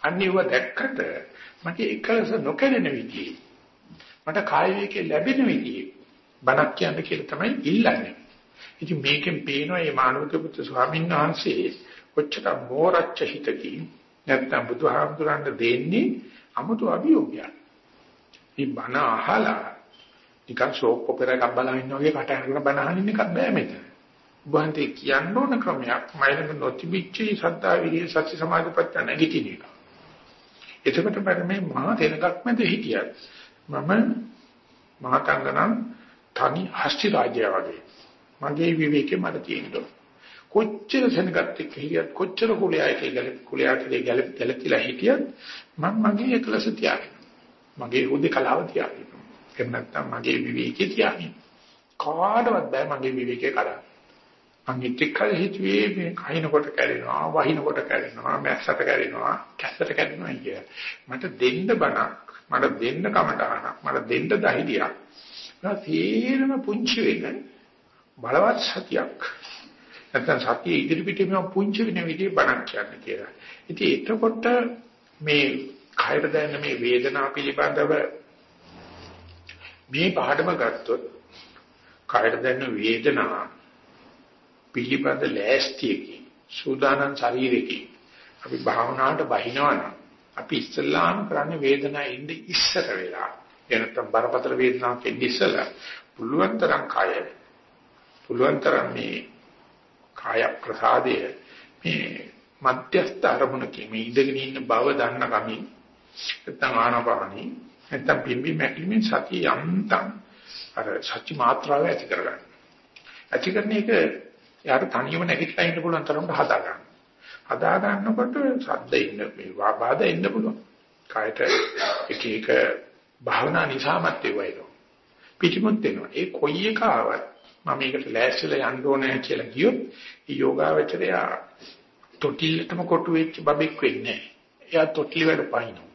අන්න ඒවා දැක්කට මට එකලස නොකැඩෙන විදිහේ මට කාය වේකේ ලැබෙන විදිහේ බණක් කියන්න කියලා තමයි ඉල්ලන්නේ. ඉතින් මේකෙන් පේනවා මේ මානවික පුත්‍ර ස්වාමීන් වහන්සේ කොච්චර මෝරච්ච හිතකින් නැත්නම් බුදුහාමුදුරන්ට දෙන්නේ 아무තු අභියෝගයක්. මේ බණ අහලා නිකන් ෂෝක් ඔපෙරා එකක් බලන ඉන්න වගේ කට අරගෙන බණ අහන්න එකක් බෑ මෙතන. උභාන්තේ කියන්න ඕන ක්‍රමයක් මයිලක නොතිබිච්ච සත්තා විරිය සත්‍ය සමාධි ප්‍රත්‍ය නැගිටින එක. එතකොට මම මේ මහා තැනක් මැද හිටියත් මම මහතංගනම් තනි හස්ති රාජ්‍ය වගේ මගේ විවේකේ මට තියෙනවා. කොච්චර සෙනගත් එක්ක හිටියත් කොච්චර කුලයායක ගැල කුලයාකේ ගැල ගැලතිලා හිටියත් මම මගේ එකලස තියාගෙන මගේ හුදේ කලාව තියාගෙන එහෙම නැත්නම් මගේ විවේකේ තියාගෙන කාටවත් බෑ මගේ විවේකේ කඩන්න. මං ඉතිකල් හිතුවේ මේ කහිනකොට කැරෙනවා වහිනකොට කැරෙනවා මැස්සට කැරෙනවා කැස්සට කැරෙනවා කිය. මට දෙන්න බණක් මට දෙන්න කමටහනක් මට දෙන්න ධෛර්යයක්. මම තීරම පුංචි වෙන්න බලවත් සතියක් නැත්නම් සතිය ඉදිරි පිටේම පුංචි වෙන විදිහේ බණක් කියන්නේ කියලා. ඉතින් එතකොට මේ කයර දැනෙන මේ වේදනාව පිළිබඳව මේ පාඩම ගත්තොත් කයර දැනෙන වේදනාව පිළිබඳ ලෑස්තියකින් සූදානම් ශරීරයකින් අපි භාවනාවට බහිනවනම් අපි ඉස්සල්ලාම කරන්නේ වේදනාව ඉඳ ඉස්සර වෙලා එනතම් බරපතල වේදනාවක් එන්නේ ඉස්සලා පුළුවන් තරම් කය පුළුවන් තරම් මේ කාය ප්‍රසාදය මේ මධ්‍යස්ථ අරමුණකින් මේ ඉඳගෙන ඉන්න බව දන්න කමින් නැත්නම් ආනපානි නැත්නම් පිම්බි මැකිලිමින් සතිය යන්තම් අර සත්‍ය මාත්‍රාව ඇති කරගන්න. ඇති කරන එක යාට තනියම නැගිටලා ඉන්න පුළුවන් තරමට හදා ගන්න. හදා ගන්නකොට සද්ද ඉන්න මේ වාබාද ඉන්න පුළුවන්. කායට එක එක භාවනා නිසාමත් ඒවයිලෝ. පිටිමුත් වෙනවා. ඒ කොයි එක ආවත් මම මේකට ලෑස්තිලා යන්න ඕනේ කියලා කියොත් ഈ යෝගාවචරය තොටිල්ලටම කොටු වෙච්ච බබෙක් වෙන්නේ නැහැ. එයා තොටිලි වල පයින්නවා.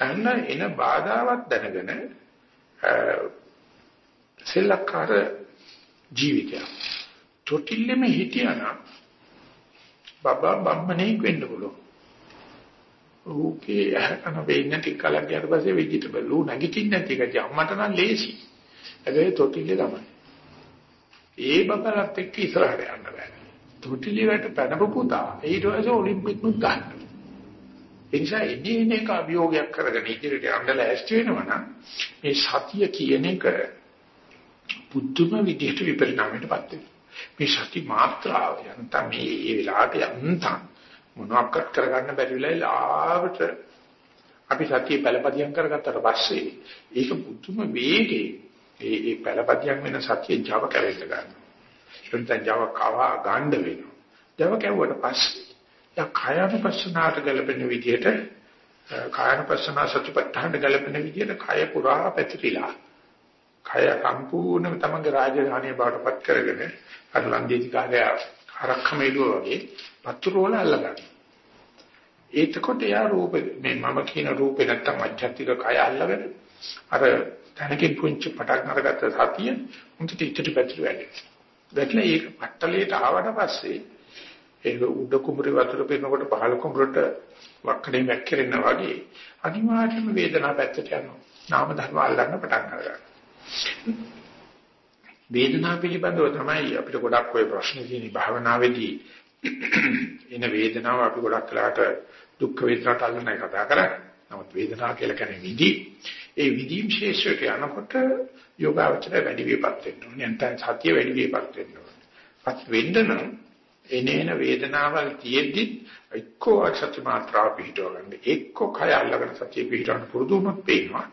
අන්න එන බාධාවක් දැනගෙන සෙල්ලක්කාර ජීවිතයක්. තොටිල්ලෙම හිටියානම් බබා බම්මනේ වෙන්න පුළුවන්. ඕකේ අහකන වෙන්න ටික කලක් ගියාට පස්සේ වෙජිටබල් ඌ නැගිටින්නේ නැති එක අම්මට නම් ලේසි. හැබැයි තොටිල්ලේ තමයි. ඒ බබලත් එක්ක ඉස්සරහට යන්න බෑ. තොටිලි වලට පැනපු පුතා ඊට පස්සේ ඔලිම්පික් නුත් ගන්න. ඒ නිසා එදින එක අභියෝගයක් කරගෙන ඉදිරියට යන්න ලෑස්ති වෙනවනම් මේ සතිය කියන එක බුද්ධම විදිහට විපරිණාමයටපත් වෙනවා. මේ සති මාත්‍රාව යන්තම් මේ ඒ වෙලාවට යන්තම් මොනවාක්වත් කරගන්න බැරි වෙලාවට අපි සතිය පළපදියම් කරගත්තට පස්සේ ඒක බුදුම වේගේ ඒ ඒ පළපදියම් වෙන සතිය Java කැවෙන්න ගන්නවා. එතෙන් Java කවා ගන්න වෙනවා. Java කැවුවට පස්සේ යා කායනුපස්සනාට ගැලපෙන විදිහට කායනුපස්සනා සතිපට්ඨානට ගැලපෙන විදිහට කය පුරා පැතිරිලා කය සම්පූර්ණයෙන්ම තමගේ රාජධානිය බවට පත් කරගෙන අර ලන්දේතිකාරය ආරක්ෂම එළුව වගේ පතුරවල අල්ලගන්න. ඒකකොට යා රූප මේ මම කියන රූපේ නැත්තම් අධ්‍යාත්මික කය අල්ලගෙන අර තනකින් පුංචි පටක් අරගත්ත සතිය උන්ට ඉච්චටි පැතිරු වැඩි. දැක්ලා ඒක පට්ටලයට ආවට පස්සේ ඒක උඩ කුඹුරේ වතුර පිරනකොට පහළ කුඹුරට වක්කඩේ වැක්කිරෙනා වගේ අනිවාර්යයෙන්ම වේදනාව පැත්තට යනවා. නාම ධර්ම අල්ලන්න පටන් ගන්නවා. වේදනාව පිළිබඳව තමයි අපිට ගොඩක් ඔය ප්‍රශ්න තියෙන භාවනාවේදී එන වේදනාව අපි ගොඩක් කලකට දුක් වේදනාට අල්ලන්නයි කතා කරන්නේ. නමුත් වේදනාව කියලා කියන්නේ විදි. ඒ විදීම් ශේෂයට යනකොට යෝගාවචර වැඩි විපත් වෙන්න ඕනේ. නැත්නම් සතිය වැඩි විපත් වෙන්න ඕනේ. පත් වෙන්න නම් එනේන වේදනාවල් තියෙද්දි එක්කෝ සත්‍ය මාත්‍රා පිටව ගන්න. එක්කෝ කය අල්ලගෙන සතිය පිටවන්න පුරුදු වුණොත් පේනවා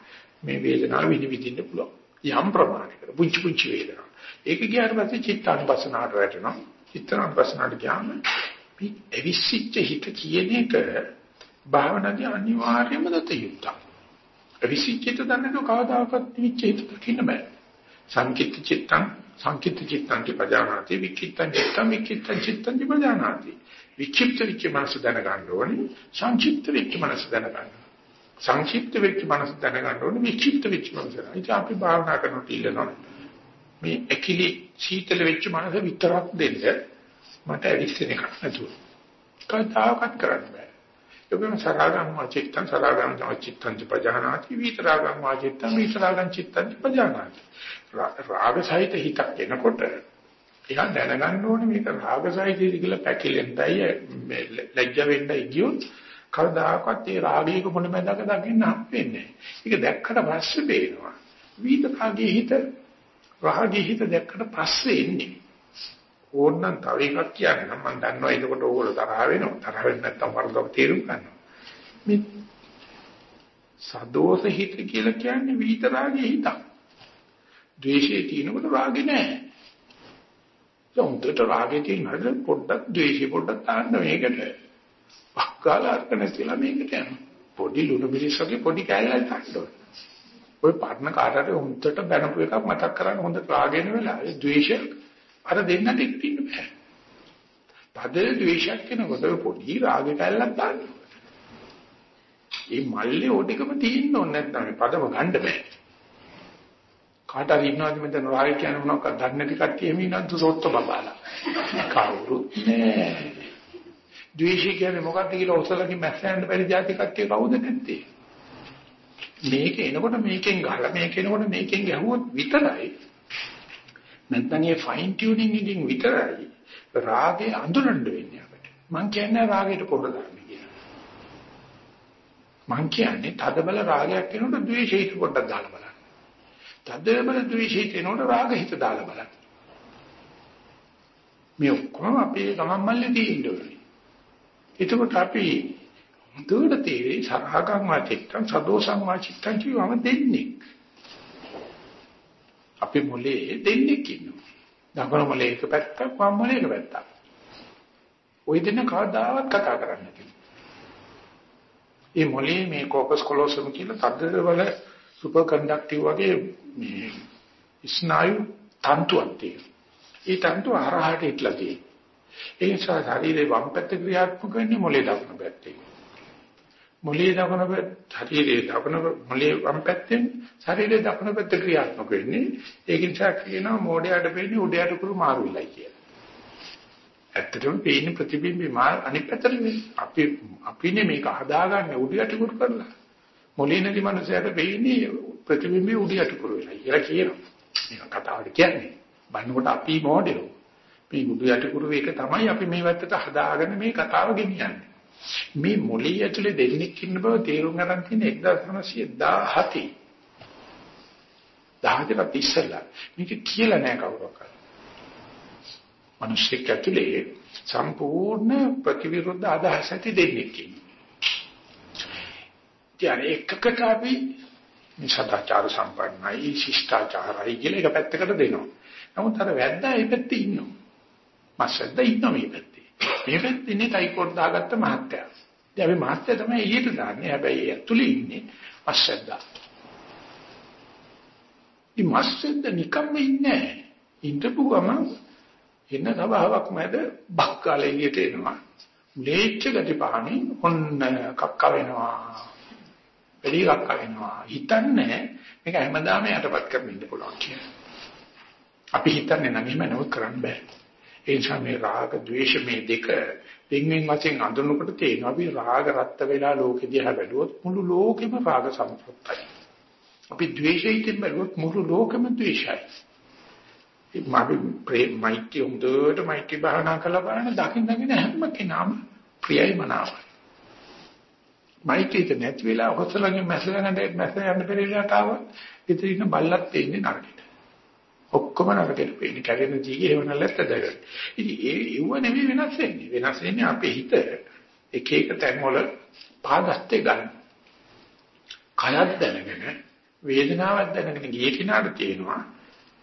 මේ වේදනාව විනිවිදින්න පුළුවන්. යම් ප්‍රමාණයකට පුංචි පුංචි වේදනා. ඒක ගියාට පස්සේ චිත්තානුපස්සනාවට වැටෙනවා. චිත්තානුපස්සනාවට ගියාම මේ එවිසිච්ච හිත කියන එක භාවනාවේ අනිවාර්යම දත යුක්තයි. එවිසිච්චිත දන්නේක කවදාකවත් නිච්ච හිත දකින්න බෑ. සංකිට චිත්තං සංකිට චිත්තං පජානාති විකිට්තං චිත්තං විකිට්තං චිත්තං පජානාති. වික්ෂිප්ත විච්ච මනස දැනගන්න ඕනේ සංක්ෂිප්ත විච්ච මනස දැනගන්න. සංක්ෂිප්ත විච්ච මනස දැනගන්න ඕනේ වික්ෂිප්ත විච්ච මනස. ඉතින් අපි භාවනා කරනකොට ඉල්ලනවා මේ ඇකිලි සීතල වෙච්ච මනස විතරක් දෙන්න මට ඇවිස්සෙන එකක් නැතුව. කතාවක්වත් කරන්න බෑ. ඒකම සරාගම් වාචිත්තං සරාගම් වාචිත්තං පජානාති විතරාගම් වාචිත්තං විතරාගම් චිත්තං පජානාති. රාග සහිත හිතක් එනකොට එයා දැනගන්න ඕනේ මේක රාගසයිතී කියලා පැකිලෙන්ටයි ලැජ්ජ වෙන්නයි ගියොත් කවදාකවත් ඒ රාගයක මොන මැදක දකින්න හම්බෙන්නේ නැහැ. ඒක දැක්කට පස්සේ පේනවා. විිත රාගයේ හිත රාගයේ හිත දැක්කට පස්සේ එන්නේ. ඕනනම් තව එකක් කියන්න මම දන්නවා එතකොට ඕගොල්ලෝ තරහ වෙනවා. තරහ වෙන්නේ නැත්තම් වරදක් තේරුම් ගන්නවා. මේ සදෝස හිත කියලා කියන්නේ විිත රාගයේ හිතක්. ද්වේෂයේ තියෙනකොට රාගෙ නැහැ. උන්ට රාගේ තියෙනවද පොඩ්ඩක් ද්වේෂය පොඩ්ඩක් තාන්න මේකට. වක්කාලා අර්පණ කියලා මේකට යනවා. පොඩි ලුණු මිරිස් වගේ පොඩි කෑල්ලක් තාන්න ඕන. ඔය පරණ කාටට උන්ට බැනපු එකක් මතක් කරගන්න හොඳ රාගේන වෙලාවේ ද්වේෂය අර දෙන්නට එක්ක ඉන්න බෑ. පදේ ද්වේෂයක් කෙනකොට පොඩි රාගේ කෑල්ලක් තාන්න ඕන. මේ මල්ලේ ඕටිකම තියෙන්න ඕනේ නැත්නම් මේ පදම ගන්න බෑ. කාට හරි ඉන්නවද මෙතන රාගය කියන්නේ මොනවක්ද දන්නේ නැති කට්ටිය එහෙම ඉන්නත් සොත්ත බබාලා කවුරුත් නෑ ද්වේෂය කියන්නේ මොකක්ද කියලා ඔසලකින් මැස්සෙන්න බැරි જાති කට්ටිය කවුද නැත්තේ මේක එනකොට මේකෙන් ගහලා මේක එනකොට මේකෙන් ගැහුවොත් විතරයි නැත්නම් මේ ෆයින් ටියුනින් එකකින් විතරයි රාගේ අඳුරන්න වෙන්නේ අපිට මං කියන්නේ රාගයට පොඩ දාන්න කියලා මං කියන්නේ තදබල රාගයක් වෙනකොට ද්වේෂයට පොඩ්ඩක් දාලා බලන්න තදබල ද්වේෂිත වෙනකොට රාග හිත දාලා බලන්න. මේ ඔක්කොම අපේ ගමන් මල්ලේ තියෙන්න ඕනේ. එතකොට අපි හොඳට තේරෙයි සරහකම් වාචිත්තං සදෝසං වාචිත්තං කියවම දෙන්නේ. අපේ මොලේ දෙන්නේ කියනවා. දකුණු මොලේ එක පැත්තක් වම් මොලේ එක පැත්තක්. ওই දෙන්න කවදාවත් කතා කරන්නේ නැහැ. ඒ මොලේ මේ කෝකස් කොලොසම් කියලා තද්ද වල සුපර් කන්ඩක්ටිව් වගේ මේ ස්නායු තන්තුවක් තියෙනවා. ඒ තන්තුව හරහාට ඉట్లా තියෙනවා. ඒ නිසා ශරීරේ වම් පැත්ත ක්‍රියාත්මක වෙන්නේ මොලේ දකුණු පැත්තේ. මොලේ දකුණු පැත්ත ශරීරේ දකුණු මොලේ වම් පැත්තෙන් ශරීරේ දකුණු පැත්ත ක්‍රියාත්මක වෙන්නේ. ඒක නිසා කියනවා මොඩයට වෙන්නේ උඩයට කුරු මාරු වෙලයි කියලා. ඇත්තටම පේන්නේ ප්‍රතිබිම්බේ මා අනිත් පැත්තට අපි අපිනේ මේක හදාගන්නේ උඩයට කුරු කරලා. මොලේ නැති මනුස්සයට වෙන්නේ ප්‍රතිබිම්බේ උඩ යටකුරු වෙලා කියලා කියනවා. මේක කතාවට කියන්නේ. බannකොට අපි මොඩෙලෝ. මේ උඩ යටකුරු එක තමයි අපි මේ වැත්තට හදාගෙන මේ කතාව ගෙනියන්නේ. මේ මොලේ ඇතුලේ දෙන්නෙක් ඉන්න බව තේරුම් ගන්න තියෙන 1917. 17ට ඉස්සෙල්ලා මේක කියලා නෑ කවුරක්වත්. මිනිස්සෙක් ඇතුලේ සම්පූර්ණ ප්‍රතිවිරුද්ධ අදහස් ඇති දෙන්නෙක් ඉන්නවා. ඉතින් එකකට අපි සදාචාර සම්පන්නයි ශිෂ්ටාචාරයි කියලා එක පැත්තකට දෙනවා. නමුත් අර වැද්දා ඒ පැත්තේ ඉන්නවා. මාසෙද්ද ඉන්නවා මේ පැත්තේ. මේ පැත්තේ ඉන්නේ ටයිකෝඩ් දාගත්ත මහත්තයා. ඉතින් අපි මහත්තයා තමයි එළියට දාන්නේ. හැබැයි ඒ ඇතුලේ ඉන්නේ මාසෙද්දා. ඉතින් මාසෙද්ද නිකම්ම ඉන්නේ නැහැ. ඉඳපු ගමන් එන සබාවක් මැද බක්කාලේ එළියට එනවා. ලේච්ච ගති පහමින් ඔන්න කක්ක වෙනවා. වැඩි එකක් අරිනවා. හිතන්නේ මේක හැමදාම යටපත් කරමින් ඉන්න පුළුවන් කියලා. අපි හිතන්නේ නම් එහෙම නෝ කරන්න බෑ. ඒ නිසා මේ රාග, ద్వේෂ මේ දෙක දෙන්නෙන් වශයෙන් අඳුනකොට තේනවා අපි රාග රත්ත වෙලා ලෝකෙ දිහා බැලුවොත් මුළු ලෝකෙම රාග සම්ප්‍රප්තයි. අපි ද්වේෂයෙන් බැලුවොත් මුළු ලෝකෙම ද්වේෂයි. මාපි ප්‍රේම මෛත්‍රී හොඳට මෛත්‍රී භාවනා කරලා බලන දකින්න දකින්න හැම කෙනාම ප්‍රියයි මනාවයි. මෛත්‍රියට නැති වෙලා හොස්සලගෙන් මැස්සලගෙන් මැස්ස යන්න පෙරේලට ආව ඉතින් ඉන්න බල්ලත් තේන්නේ නරකෙට. ඔක්කොම නරකෙට පේන්නේ කැරෙන ජීගේ හේවනලත් දැගන. ඉතින් ඒ ඉව නෙවෙයි වෙනස් වෙන්නේ. වෙනස් වෙන්නේ අපේ හිත එක එක තැන් වල පාදස්තේ ගන්න. කයත් දැනගෙන වේදනාවක් දැනගෙන ගියේ කිනාට තියෙනවා.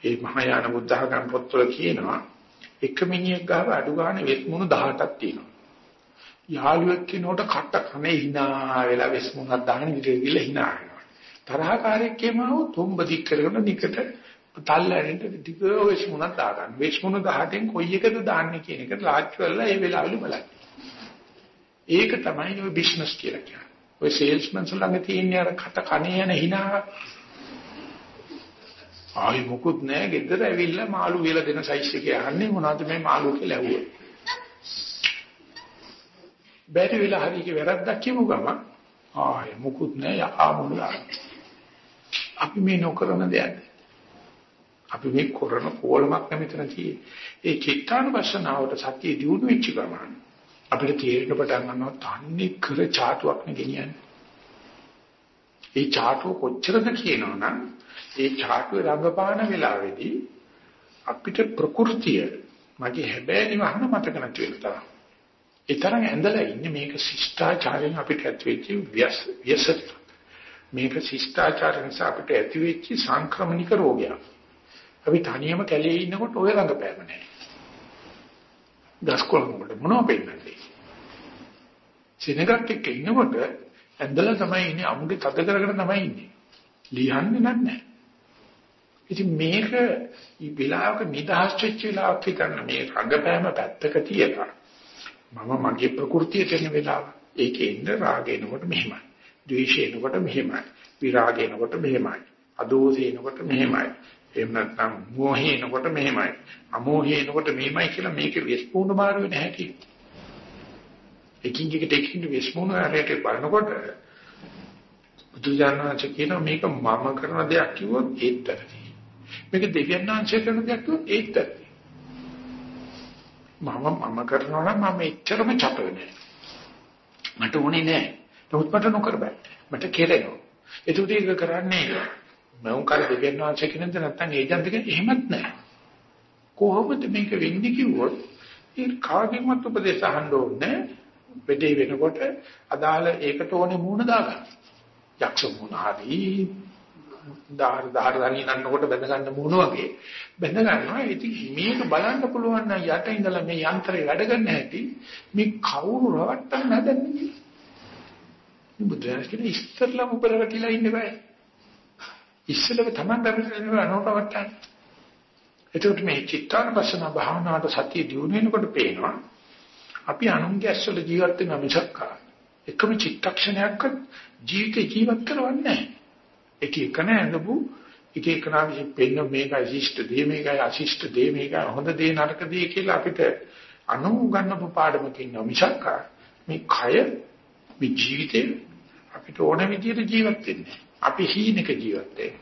ඒ මහායාන බුද්ධ ධර්ම පොත්වල කියනවා එක මිනිහෙක් ගාව අඩු ගන්න වෙස් මුණු 18ක් තියෙනවා. යාළුවෙක් කෙනෙකුට කට කනේ hina වෙලා වෙස්මුණක් දාගෙන ඉතින් ගිහලා hina වෙනවා. තරහකාරයෙක් කියමව තුම්බ දික් කරගෙන නිකට තල්ලැරෙන්න ටික වෙස්මුණක් දාගන්න. වෙස්මුණ 18න් කොයි එකද දාන්නේ කියන එක ලාච් කරලා ඒ වෙලාවලු බලන්න. ඒක තමයි ඔය බිස්නස් කියලා කියන්නේ. ඔය සේල්ස්මන්ස් ළඟ තියෙන අර කට කනේ යන hina ආයි මොකුත් නැහැ ගෙදර ඇවිල්ලා මාළු වේලා දෙන සයිස් එකේ අහන්නේ මොනවද මේ මාළු කියලා ඇහුවා. බැරි වෙලා හරි ඒක වැරද්දක් කියමු ගම ආය මුකුත් නෑ යකා මොනවා අපි මේ නොකරන දෙයක් අපි මේ කරන කෝලමක් නැමෙතන තියෙන්නේ. ඒ චිත්තානුපස්සනාවට සතිය දියුණු වෙච්ච ගමන් අපිට තේරෙන්න පටන් ගන්නවා තන්නේ කර චාටුවක් නේ ගෙනියන්නේ. ඒ චාටුව කොච්චරද කියනවනම් ඒ චාටුවේ රංගපාන වෙලාවේදී අපිට ප්‍රകൃතිය මගේ හැබෑනි වහන මතක නැති වෙනවා. ඒ තරම් ඇඳලා ඉන්නේ මේක ශිෂ්ටාචාරයෙන් අපිට ඇතිවෙච්ච ව්‍යසන. මේක ශිෂ්ටාචාර නිසා අපිට ඇතිවෙච්ච සංක්‍රමණික රෝගයක්. අපි තනියම කැලේ ඉන්නකොට ඔය රඟපෑම නැහැ. දස්කොළන් වල මොනව පෙන්නන්නේ? සෙනගක් එක්ක ඉන්නකොට ඇඳලා තමයි ඉන්නේ අමුගේ තද කරගෙන තමයි ඉන්නේ. ලියන්නේ නැහැ. ඉතින් මේක විලාවක නිදහස් වෙච්ච වෙලාවක් හිතන්න මේ රඟපෑම පැත්තක තියලා මම මගේ ප්‍රകൃතියට එන වෙලාව ඒකේ ඉන්න රාගේනකොට මෙහෙමයි ද්වේෂේනකොට මෙහෙමයි විරාගේනකොට මෙහෙමයි අදෝසේනකොට මෙහෙමයි එහෙම නැත්නම් මෝහේනකොට මෙහෙමයි. අමෝහේනකොට මෙහෙමයි කියලා මේකේ විස්පූර්ණ බාර වෙන හැටි. එකින් එකට එකින් විස්පූර්ණ ආරයට බලනකොට බුදුජානනාංශ කියන මේක මම කරන දෙයක් කිව්වොත් ඒත් වැරදි. මේක දෙවියන් වහන්සේ කරන දෙයක් කිව්වොත් ඒත් වැරදි. මම මම කරනවා නම් මම එච්චරම චප වෙන්නේ මට උනේ නෑ නමුත් මට නොකර බෑ. මට කෙරෙනවා. ඒකට ඒක කරන්නේ මම කර දෙවියන් වහන්සේ කෙනෙක්ද නැත්නම් ඒජන්ට් කෙනෙක් එහෙමත් නෑ කොහොමද මේක වෙන්නේ කිව්වොත් ඒ කාගෙන්වත් උපදේශ අහන්න ඕනේ වෙඩේ වෙනකොට අදාළ ඒකට ඕනේ මූණ දාගන්න. යක්ෂ මූණ හරි දාහර දාහර දනිනන්නකොට බැඳ ගන්න මූණ වගේ. බැඳ ගන්නවා ඉතින් මේක බලන්න පුළුවන් නම් යට ඉඳලා මේ යන්ත්‍රය වැඩ ගන්න හැටි මේ කවුරු රවට්ටන්න හදන්නේ මේ බුදුරජාණන් කියන ඉස්තරලම උපරවටිලා ඉන්න බෑ. ඉස්සෙල්ලම Taman දරුවෙන් අනෝරවට්ටන්න එතකොට මේ චිත්තානුපස්සන භාවනාවට සතිය දියුණු වෙනකොට පේනවා අපි අනුන්ගේ ඇස්වල ජීවත් වෙන මිසක් එකම චිත්තක්ෂණයක්වත් ජීවිතේ ජීවත් කරවන්නේ නැහැ එක එක නෑනබු එක එක නාමයෙන් පෙන්න මේකයි ශිෂ්ට දේ මේකයි අශිෂ්ට දේ මේකයි හොඳ දේ නරක දේ කියලා අපිට අනුගන්නපු පාඩමකින් මිසක් මේ කය මේ ජීවිතේ අපිට ඕන විදිහට ජීවත් වෙන්නේ. අපි හීනක ජීවත් වෙන්නේ.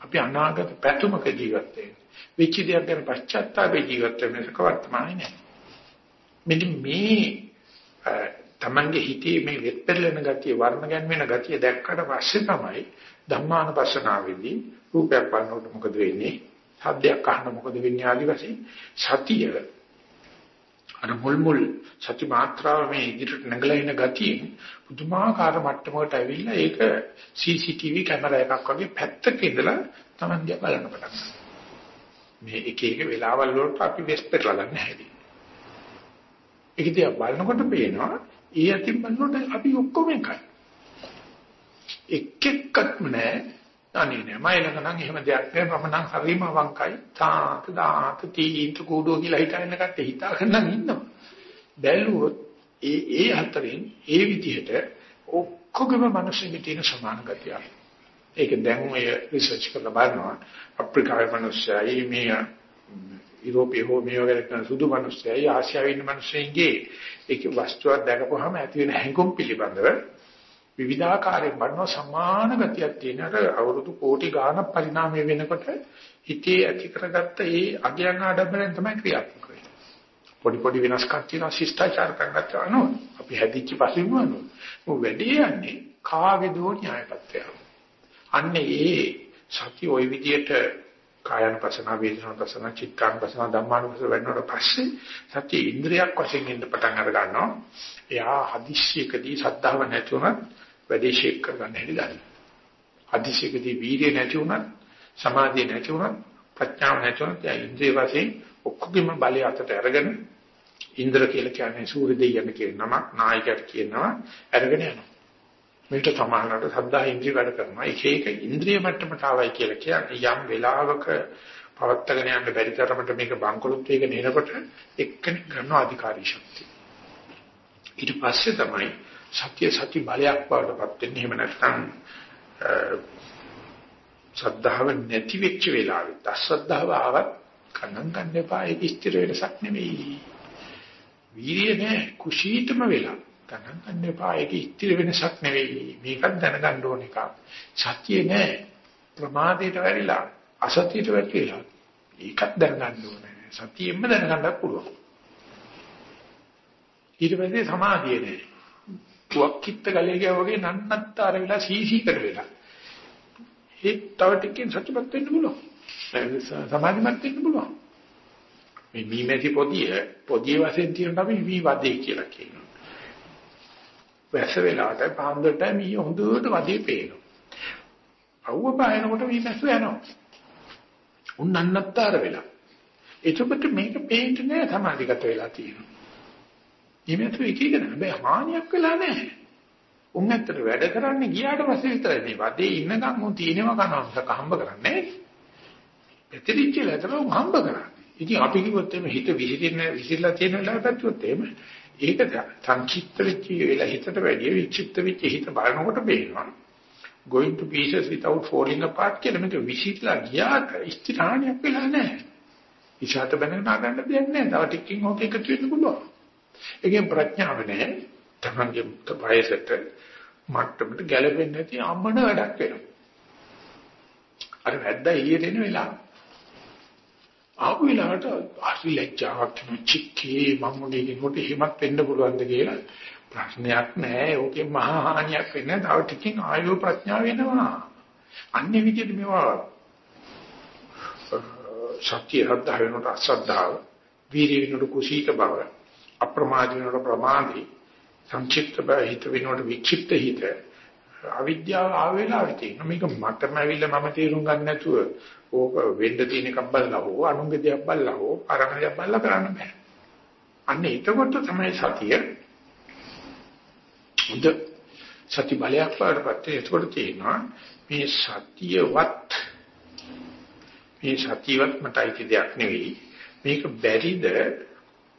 අපි අනාගත පැතුමක ජීවත් වෙන්නේ. වෙච්ච දෙයක් ගැන පශ්චාත්තාපේ ජීවත් වෙන්නේ වර්තමානයේ නෑ. මෙන්න මේ තමන්ගේ හිතේ මේ වෙත්පෙරළෙන ගතිය වර්ණ ගැන්වෙන ගතිය දැක්කට පස්සේ තමයි ධම්මානුපස්සනාවේදී රූපයක් බලනකොට මොකද වෙන්නේ? ශබ්දයක් අහන මොකද වෙන්නේ ආදි වශයෙන් සතිය අර මුල් මුල් සති මාත්‍රාව මේ ඉදිරියට නැගලා ඉන ගතිය පුදුමාකාර මට්ටමකට ඇවිල්ලා ඒක CCTV කැමරා එකක් වගේ පැත්තක ඉඳලා Taman දිහා බලන්න පටන් මේ එක එක වෙලාවල් වලට අපි වෙස් පෙරලා ගන්න හැටි. ඒක දිහා බලනකොට පේනවා ඊ අතින් බලනකොට අපි ඔක්කොම එකයි. එක් එක්කත්ම නැහැ. අනේ නෑ මම ළඟ නම් එහෙම දෙයක් නෑ මම නම් හරිම අවංකයි. තාත දාත තීන්ත කූඩෝ කියලා හිතන්න කට්ට හිතාගෙන නම් ඉන්නවා. බැලුවොත් ඒ ඒ අතරින් ඒ විදිහට ඔක්කොගම මිනිස්සුන්ගේ තියෙන සමාන ගතියක්. ඒක දැන් ඔය රිසර්ච් කරලා බලනවා අප්‍රිකාවේ මිනිස්සුයි මේ යුරෝපයේ හෝ මේ වගේ කරන සුදු මිනිස්සුයි ආසියාවේ ඉන්න මිනිස්සුන්ගේ ඒක වස්තුවක් දැකපුවාම ඇති වෙන හැඟුම් පිළිබඳව විවිධාකාරයෙන් වඩන සමාන ගතියක් තියෙනට අවුරුදු කෝටි ගාණක් පරිණාමය වෙනකොට හිතේ ඇති කරගත්ත ඒ අගයන් ආඩම්බරෙන් තමයි ක්‍රියාත්මක වෙන්නේ. පොඩි පොඩි වෙනස්කම් තියෙනවා ශිෂ්ටාචාර කරගත්ත අනුව අපි හැදිච්ච පසුබිම අනුව. මොකද වැඩි යන්නේ කාගේ දෝ න්‍යායපත්‍ය. අන්නේ ඒ සත්‍ය ওই විදියට කායanusasana වේදනානුසසන චිත්තානුසසන ධම්මානුසසන වෙනකොට පස්සේ සත්‍ය ඉන්ද්‍රියක් වශයෙන් ඉන්න පටන් අර ගන්නවා. එයා හදිස්සියකදී සද්ධාව නැතුණත් වැඩි ෂේක් කරගන්න හැටි දන්නේ. අධිශයකදී වීර්ය නැති වුණත් සමාධිය නැති වුණත් ප්‍රඥාව නැති වුණත් යා ඉන්ද්‍රිය වශයෙන් ඔක්කොගෙම බලය අතට අරගෙන ඉන්ද්‍ර කියලා කියන්නේ සූර්ය දෙවියන් කියන නමක් නායකයට කියනවා අරගෙන යනවා. මේකට සමානකට සද්ධා ඉන්ද්‍රිය වැඩ කරනවා. එක එක ඉන්ද්‍රිය මට්ටමට ආවයි කියලා කියන්නේ යම් වෙලාවක පවත්තගෙන යන්න බැරි තරමට මේක බංකොලොත් වේගෙන එනකොට එක්කෙනෙක් ගන්න අධිකාරී ශක්තිය. ඊට පස්සේ තමයි සත්‍ය සති බලයක් බවටපත් වෙන්නේ. එහෙම නැත්නම් ශ්‍රද්ධාව නැති වෙච්ච වෙලාවෙත් අශ්‍රද්ධාව ආවත් කන්නන් ගන්න එපා. ඒක ස්ථිර වෙනසක් නෙමෙයි. වීර්ය නෑ කුසීතම වෙලා. කන්නන් ගන්න එපා. ඒක ස්ථිර වෙනසක් නෙවෙයි. මේකත් දැනගන්න ඕන එකක්. සත්‍ය නෑ ප්‍රමාදයට වැරිලා අසත්‍යයට වැටිලා ඒකත් දැනගන්න ඕනේ. සතියෙම දැනගන්නත් පුළුවන්. ඊට පස්සේ සමාධිය නෑ. තුවක්කිට ගලේ ගියා වගේ නන්නත්තර වෙලා සීසී කර වෙලා. ඒ තව ටිකකින් සතුටුපත් වෙන්න පුළුවන්. සමාධිමත් වෙන්න පුළුවන්. මේ මීමැසි පොදිය පොදිය වශයෙන් තියෙනවා අපි මී වදේ කියලා කියනවා. වැස්ස වෙලාවට පාන්දරට මී හොඳට වදේ පේනවා. අවුව පායනකොට මීමැස්ස යනවා. උන් නන්නත්තර වෙලා. එතකොට මේක පේන්නේ නෑ සමාධිගත වෙලා තියෙනවා. ඊමෙතු එක එක නෑ. හැබැයි හානියක් වෙලා නෑ. උන් ඇත්තට වැඩ කරන්නේ ගියාට පස්සේ විතරයි මේ වදේ ඉන්නකම් උන් තියෙනවා කනවා මිසක හම්බ කරන්නේ නෑ. පැතිරිච්ච ලතර උන් හම්බ කරන්නේ. ඉතින් අපි කිව්වොත් එimhe හිත විසිරෙන්න විසිරලා තියෙන වෙලාවට කිව්වොත් එහෙම ඒක සංක්ෂිප්ත වෙච්ච වෙලා හිතට වැඩි විචිත්ත වෙච්ච හිත බලනකොට පේනවා. going to pieces without falling apart කියලා මේක විසිරලා ගියාට ස්ථිරාණයක් වෙලා නැහැ. ඉෂාත බඳගෙන ගන්න දෙයක් නැහැ. තව ටිකකින් ඕක එකතු වෙන්න පුළුවන්. ඒකෙන් ප්‍රඥාව නැහැ. තමන්ගේ වයසට මට්ටමට ගැලපෙන්නේ නැති අම්මන වැඩක් වෙනවා. අර වැද්දා එළියට එන වෙලාව. ආපු වෙලාවට අසි ලැජ්ජාවක් චික්කේ මම වගේ කෙනෙකුට එහෙමත් වෙන්න පුළුවන්ද කියලා ප්‍රශ්නයක් නැහැ. ඕකේ මහා හානියක් වෙන්නේ තව ටිකකින් ආයෝ ප්‍රඥාව වෙනවා. අන්නේ විදිහට මේවා සත්‍ය හදා වෙනකොට අසද්ධාව, වීර්ය වෙනකොට කුසීත බව, අප්‍රමාද වෙනකොට ප්‍රමාදී, සංක්ෂිප්ත බව හිත වෙනකොට වික්ෂිප්ත හිත. අවිද්‍යාව ආවෙලාවේ තියෙන මේක මටම ඇවිල්ලා මම තේරුම් ගන්න නැතුව ඕක වෙන්න තියෙන එකක් බලලා හෝ අනුන්ගේ දෙයක් බලලා හෝ අරගෙන දෙයක් බලලා කරන්න බෑ. අන්න එතකොට තමයි සතිය හොඳ සති බලයක් වඩපත් එතකොට තියෙනවා මේ සතියවත් මේ සතියවත් මටයි දෙයක් නෙවෙයි මේක බැරිද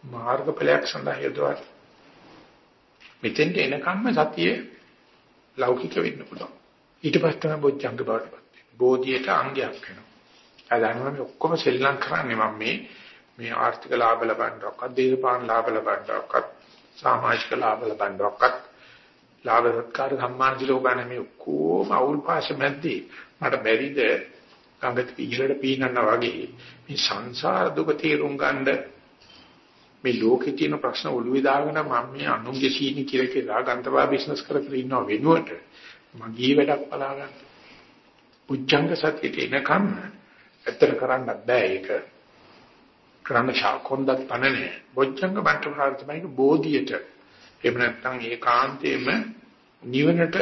මාර්ගඵලයක් සඳහා යොදවන්න. මෙතෙන්ට එනකම්ම සතියේ ලෞකික වෙන්න පුළුවන්. ඊට පස්සේ තමයි බොජ්ජංග බවටපත් බෝධියට අංගයක් වෙනවා. අදනවා මේ ඔක්කොම සෙල්ලම් කරන්නේ මම මේ මේ ආර්ථික ලාභ ලබන්නවක්වත් දේශපාලන ලාභ ලබන්නවක්වත් සමාජික ලාභ ලබන්නවක්වත් ලාභ සත්කාර සම්මාන දිලෝ ගන්න මේ ඔක්කොම අවුල් පාස මැද්දේ මට බැරිද? ගඟට ඉහළට පීනන්නා වගේ මේ සංසාර දුක තේරුම් ගන්න මේ ලෝකේ තියෙන ප්‍රශ්න ඔළුවේ දාගෙන මම මේ අනුන්ගේ සීනි කියලා කියලා ගන්තවා බිස්නස් කර කර ඉන්නව වෙනුවට මගේ වැඩක් බලා ගන්න. උච්චංග සත්‍යෙට එනකම් ඇත්තට කරන්න බෑ ඒක. කරන්න ශාකොන්දත් පණනේ. බොච්චංග බණ්ඩ තමයි බෝධියට. එහෙම නැත්නම් ඒකාන්තයෙන්ම නිවනට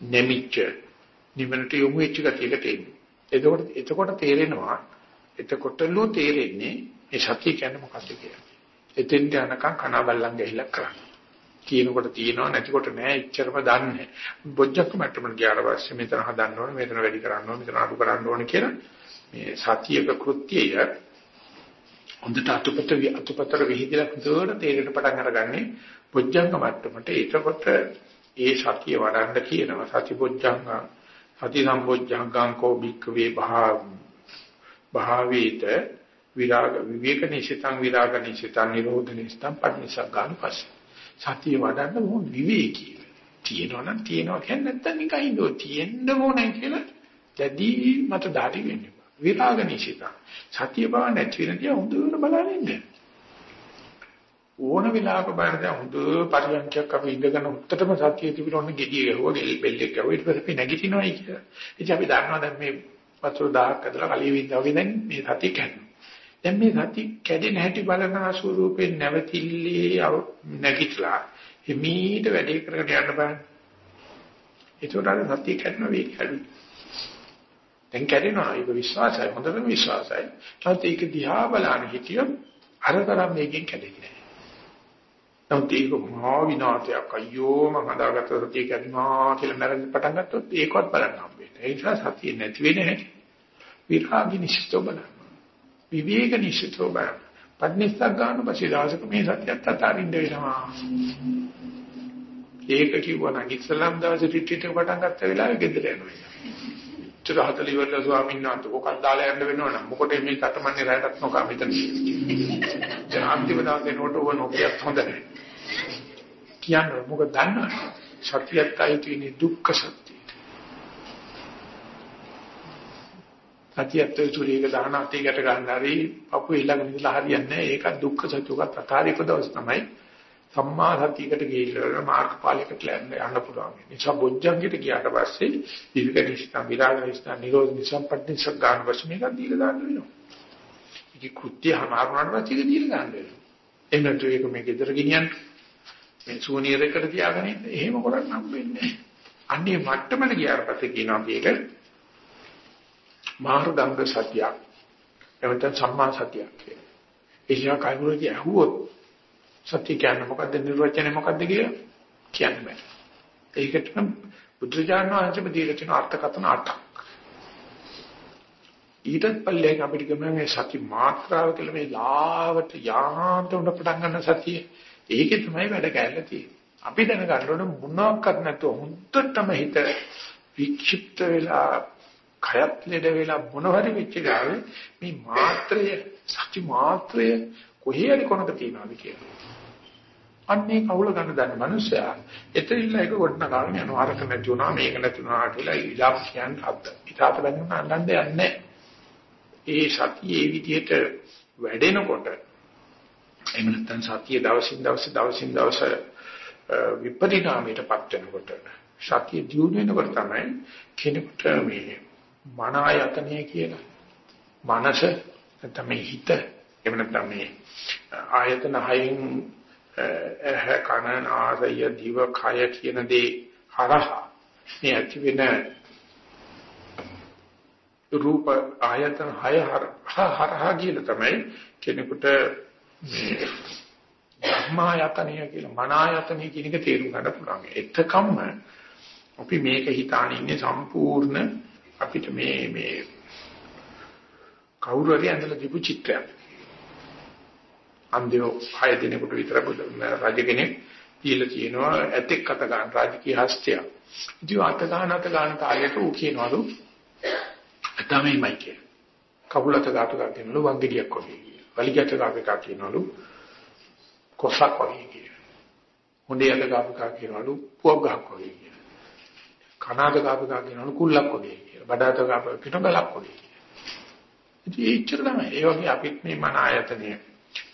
නැමිච්ච නිවනට යොමු වෙච්ච ගතියකට එන්නේ. එතකොට එතකොට තේරෙනවා එතකොටලෝ තේරෙන්නේ මේ සතිය කියන්නේ මොකක්ද කියලා. එතෙන්ට යනකම් කන බල්ලන් ගහිලා කරන්නේ. කියනකොට තියෙනවා නැතිකොට නෑ ඉච්චරම දන්නේ. බොජ්ජක්ක මට්ටමට ගියාට පස්සේ මෙතන හදන්න ඕනේ, මෙතන වැඩි කරන්න ඕනේ, මෙතන අඩු කරන්න ඕනේ කියලා මේ සතියක කෘත්‍යය හොඳට අතුපත අතුපතර විහිදලා හොඳට තේරෙන්න පටන් අරගන්නේ බොජ්ජංග මට්ටමට. ඒකකොට ඒ සතිය වඩන්න කියනවා. සති බොජ්ජංග සති සම්බොජ්ජංගං කෝ බික්කවේ භා භාවීත විරාග විවේක නිසිතං විරාග නිසිතං නිරෝධ නිසිතං පටිසග්ගාන පස්සේ සතිය වඩන්න ඕන විවේකී. තියෙනවා නම් තියෙනවා කියන්නේ නැත්තම් නිකන් ඉන්නෝ තියෙන්න ඕනේ කියලා දැඩි මත ධාරි වෙන්නේ. විරාග නිසිත. සතිය බව නැති වෙනදී හොඳට බලන්නේ. ඕන වෙලාවක බලද්දී හොඳ පරිලංකයක් අපි ඉඳගෙන උත්තරම සතිය තිබුණොත් gediye ගහුවා ගෙල් බෙල්ලෙක් ගහුවා ඊට පස්සේ නැගිටිනවයි කියලා. ඉතින් අපි දන්නවා දැන් මේ වතුර දහහක් ඇදලා කලිය වින්දා වගේ දැන් මේ සතිය කැඩෙනවා. දැන් මේ සති කැඩෙන හැටි බලන ස්වරූපේ නැවතිල්ලේ නැගිටලා හිමීට වැඩේ කරගෙන යන්න බෑ. ඒකට අර සතිය කැඩෙන වේගය අඩුයි. දැන් කැඩෙනවා ඒක විශ්වාසයි හොඳටම විශ්වාසයි. තාත් ඒක දිහා බලන හිතියොත් අර තරම් මේකෙන් කැඩෙන්නේ නැහැ. නමුත් ඒක මහා විනාශයක් අයියෝ මම හදාගත්ත සතිය කැඩුනා කියලා මරන්න පටන් ගත්තොත් ඒකවත් බලන්න හම්බෙන්නේ. ඒ නිසා සතිය නැති වෙන හැටි විරාගි නිශ්චිතව බලන්න. විවේක නිශ්චිතව බලන්න. පඩ්නිස්සක් ගන්න පස්සේ දවසක මේ සත්‍යයත් අතාරින්න වෙනවා. ඒක කිව්වා නම් ඉස්ලාම් දවසේ රිට්‍රීට් එක පටන් ගත්ත වෙලාවේ ගෙදර යනවා. චර හතලි වල ස්වාමීන් වහන්සේ කොකක් දාලා යන්න වෙනවනම් මොකටද මේ කටමන්නේ රැටත් නොකා මෙතන. දැන් අන්තිම දවසේ නෝට ඕන ඔබියත් හොඳ නැහැ. කියන්නේ මොකද දන්නවද? සත්‍යයත් අයිති වෙන්නේ දුක්ඛ සත්‍යයට. සතියත් සුරීක දාන අතීකට ගන්න හරි පපු ඊළඟ ඉඳලා හරියන්නේ නැහැ. ඒක දුක්ඛ සත්‍යක තථාරික දවස් තමයි සම්මා සතියකට ගිහිල්ලා මාර්ගඵලයකට යන්න පුළුවන්. නිසා බොජ්ජංගිට ගියාට පස්සේ විවිධ නිස්නා විරාග නිස්නා නිරෝධ නිස්නා පටිච්ච ගන්න වශයෙන් මේක දීලා දාන්න වෙනවා. ඒක කෘත්‍ය හමාරුනාට පස්සේ ඒක දීලා දාන්න වෙනවා. එහෙනම් ඒක මේ ගෙදර ගෙනියන්න මේ සූනියරකට තියාගෙන ඉන්න එහෙම කරන්න හම්බෙන්නේ නැහැ. අන්නේ මට්ටමට ගියාට පස්සේ කියනවා අපි ඒක මාර්ගංග සත්‍යයක්. එවන්ත සම්මා සත්‍යයක් කියලා. එනිසා කයිමුලදී අහුවොත් සත්‍ය කියන්නේ මොකද්ද නිර්වචනය මොකද්ද කියලා කියන්න බෑ. ඒකට නම් බුදුරජාණන් වහන්සේම දීලා තියෙන අර්ථකථන අටක්. ඊටත් පල්ලෙන් අපිට ගමනේ සති මාත්‍රාව කියලා මේ ලාවට යාන්ත උඩ පටන් ගන්න සතිය. ඒකේ තමයි වැඩ කැල්ල තියෙන්නේ. අපි දැනගන්න ඕන මොනවාක්වත් නැතුව හුත්තටම හිත වික්ෂිප්ත වෙලා කයත් ලෙඩ වෙලා මොනවද වෙච්ච ගාවේ මේ මාත්‍රය සත්‍ය මාත්‍රය කොහේ හරි කොනක තියනවාද කියලා. අන්නේ කවුල ගන්න දන්න මනුස්සයා එතනින්ලා එක ගොඩන කාලේ යනවා අරක නැති වුණා මේක නැති වුණා කියලා ඉලාප කියන්න හද්ද. ඊටාත බැලුම අඬන්න යන්නේ ඒ සතිය ඒ විදිහට වැඩෙනකොට එහෙම නැත්නම් සතිය දවසින් දවස දවසින් දවස විපරිණාමයටපත් වෙනකොට සතිය දියුණු වෙනකොට තමයි කෙනෙකුට මේ මන ආයතනය කියලා මනස නැත්නම් හිත එහෙම නැත්නම් මේ ආයතන හයෙන් ඇහ කන නාසය දිව කය කියන දේ හරහා මේ ඇති වෙන රූප ආයතන හය හරහා කියලා තමයි කෙනෙකුට මේ ධර්මායතනය කියලා මනායතනය කියන එක තේරුම් ගන්න පුළුවන්. එතකම්ම අපි මේක හිතාන ඉන්නේ සම්පූර්ණ අපිට මේ මේ කවුරු හරි ඇඳලා දීපු චිත්‍රයක්. අන්දියෝ හය දිනකට විතර රජ කෙනෙක් දීලා තියෙනවා ඇතෙක් අත ගන්න රාජකීය හස්තිය. ඉතින් අත ගන්න අත ගන්න කාලයට ඌ කියනවලු තමයිමයි කිය. කකුලට ගාතු ගන්නලු වංගෙඩියක් වගේ කියලා. වලිගට ගාපු එකක් කියනවලු කොසක් වගේ කියලා. හොඳේ අත ගාපු එකක් කියනවලු පුවක් ගහක් වගේ කියලා. කනාද ගාපු එකක් කියනවලු කුල්ලක් වගේ කියලා. බඩාත ගාපු කිට ගලක් වගේ කියලා. ඉතින් ඒච්චර තමයි. ඒ වගේ අපිත් මේ මන ආයතනයේ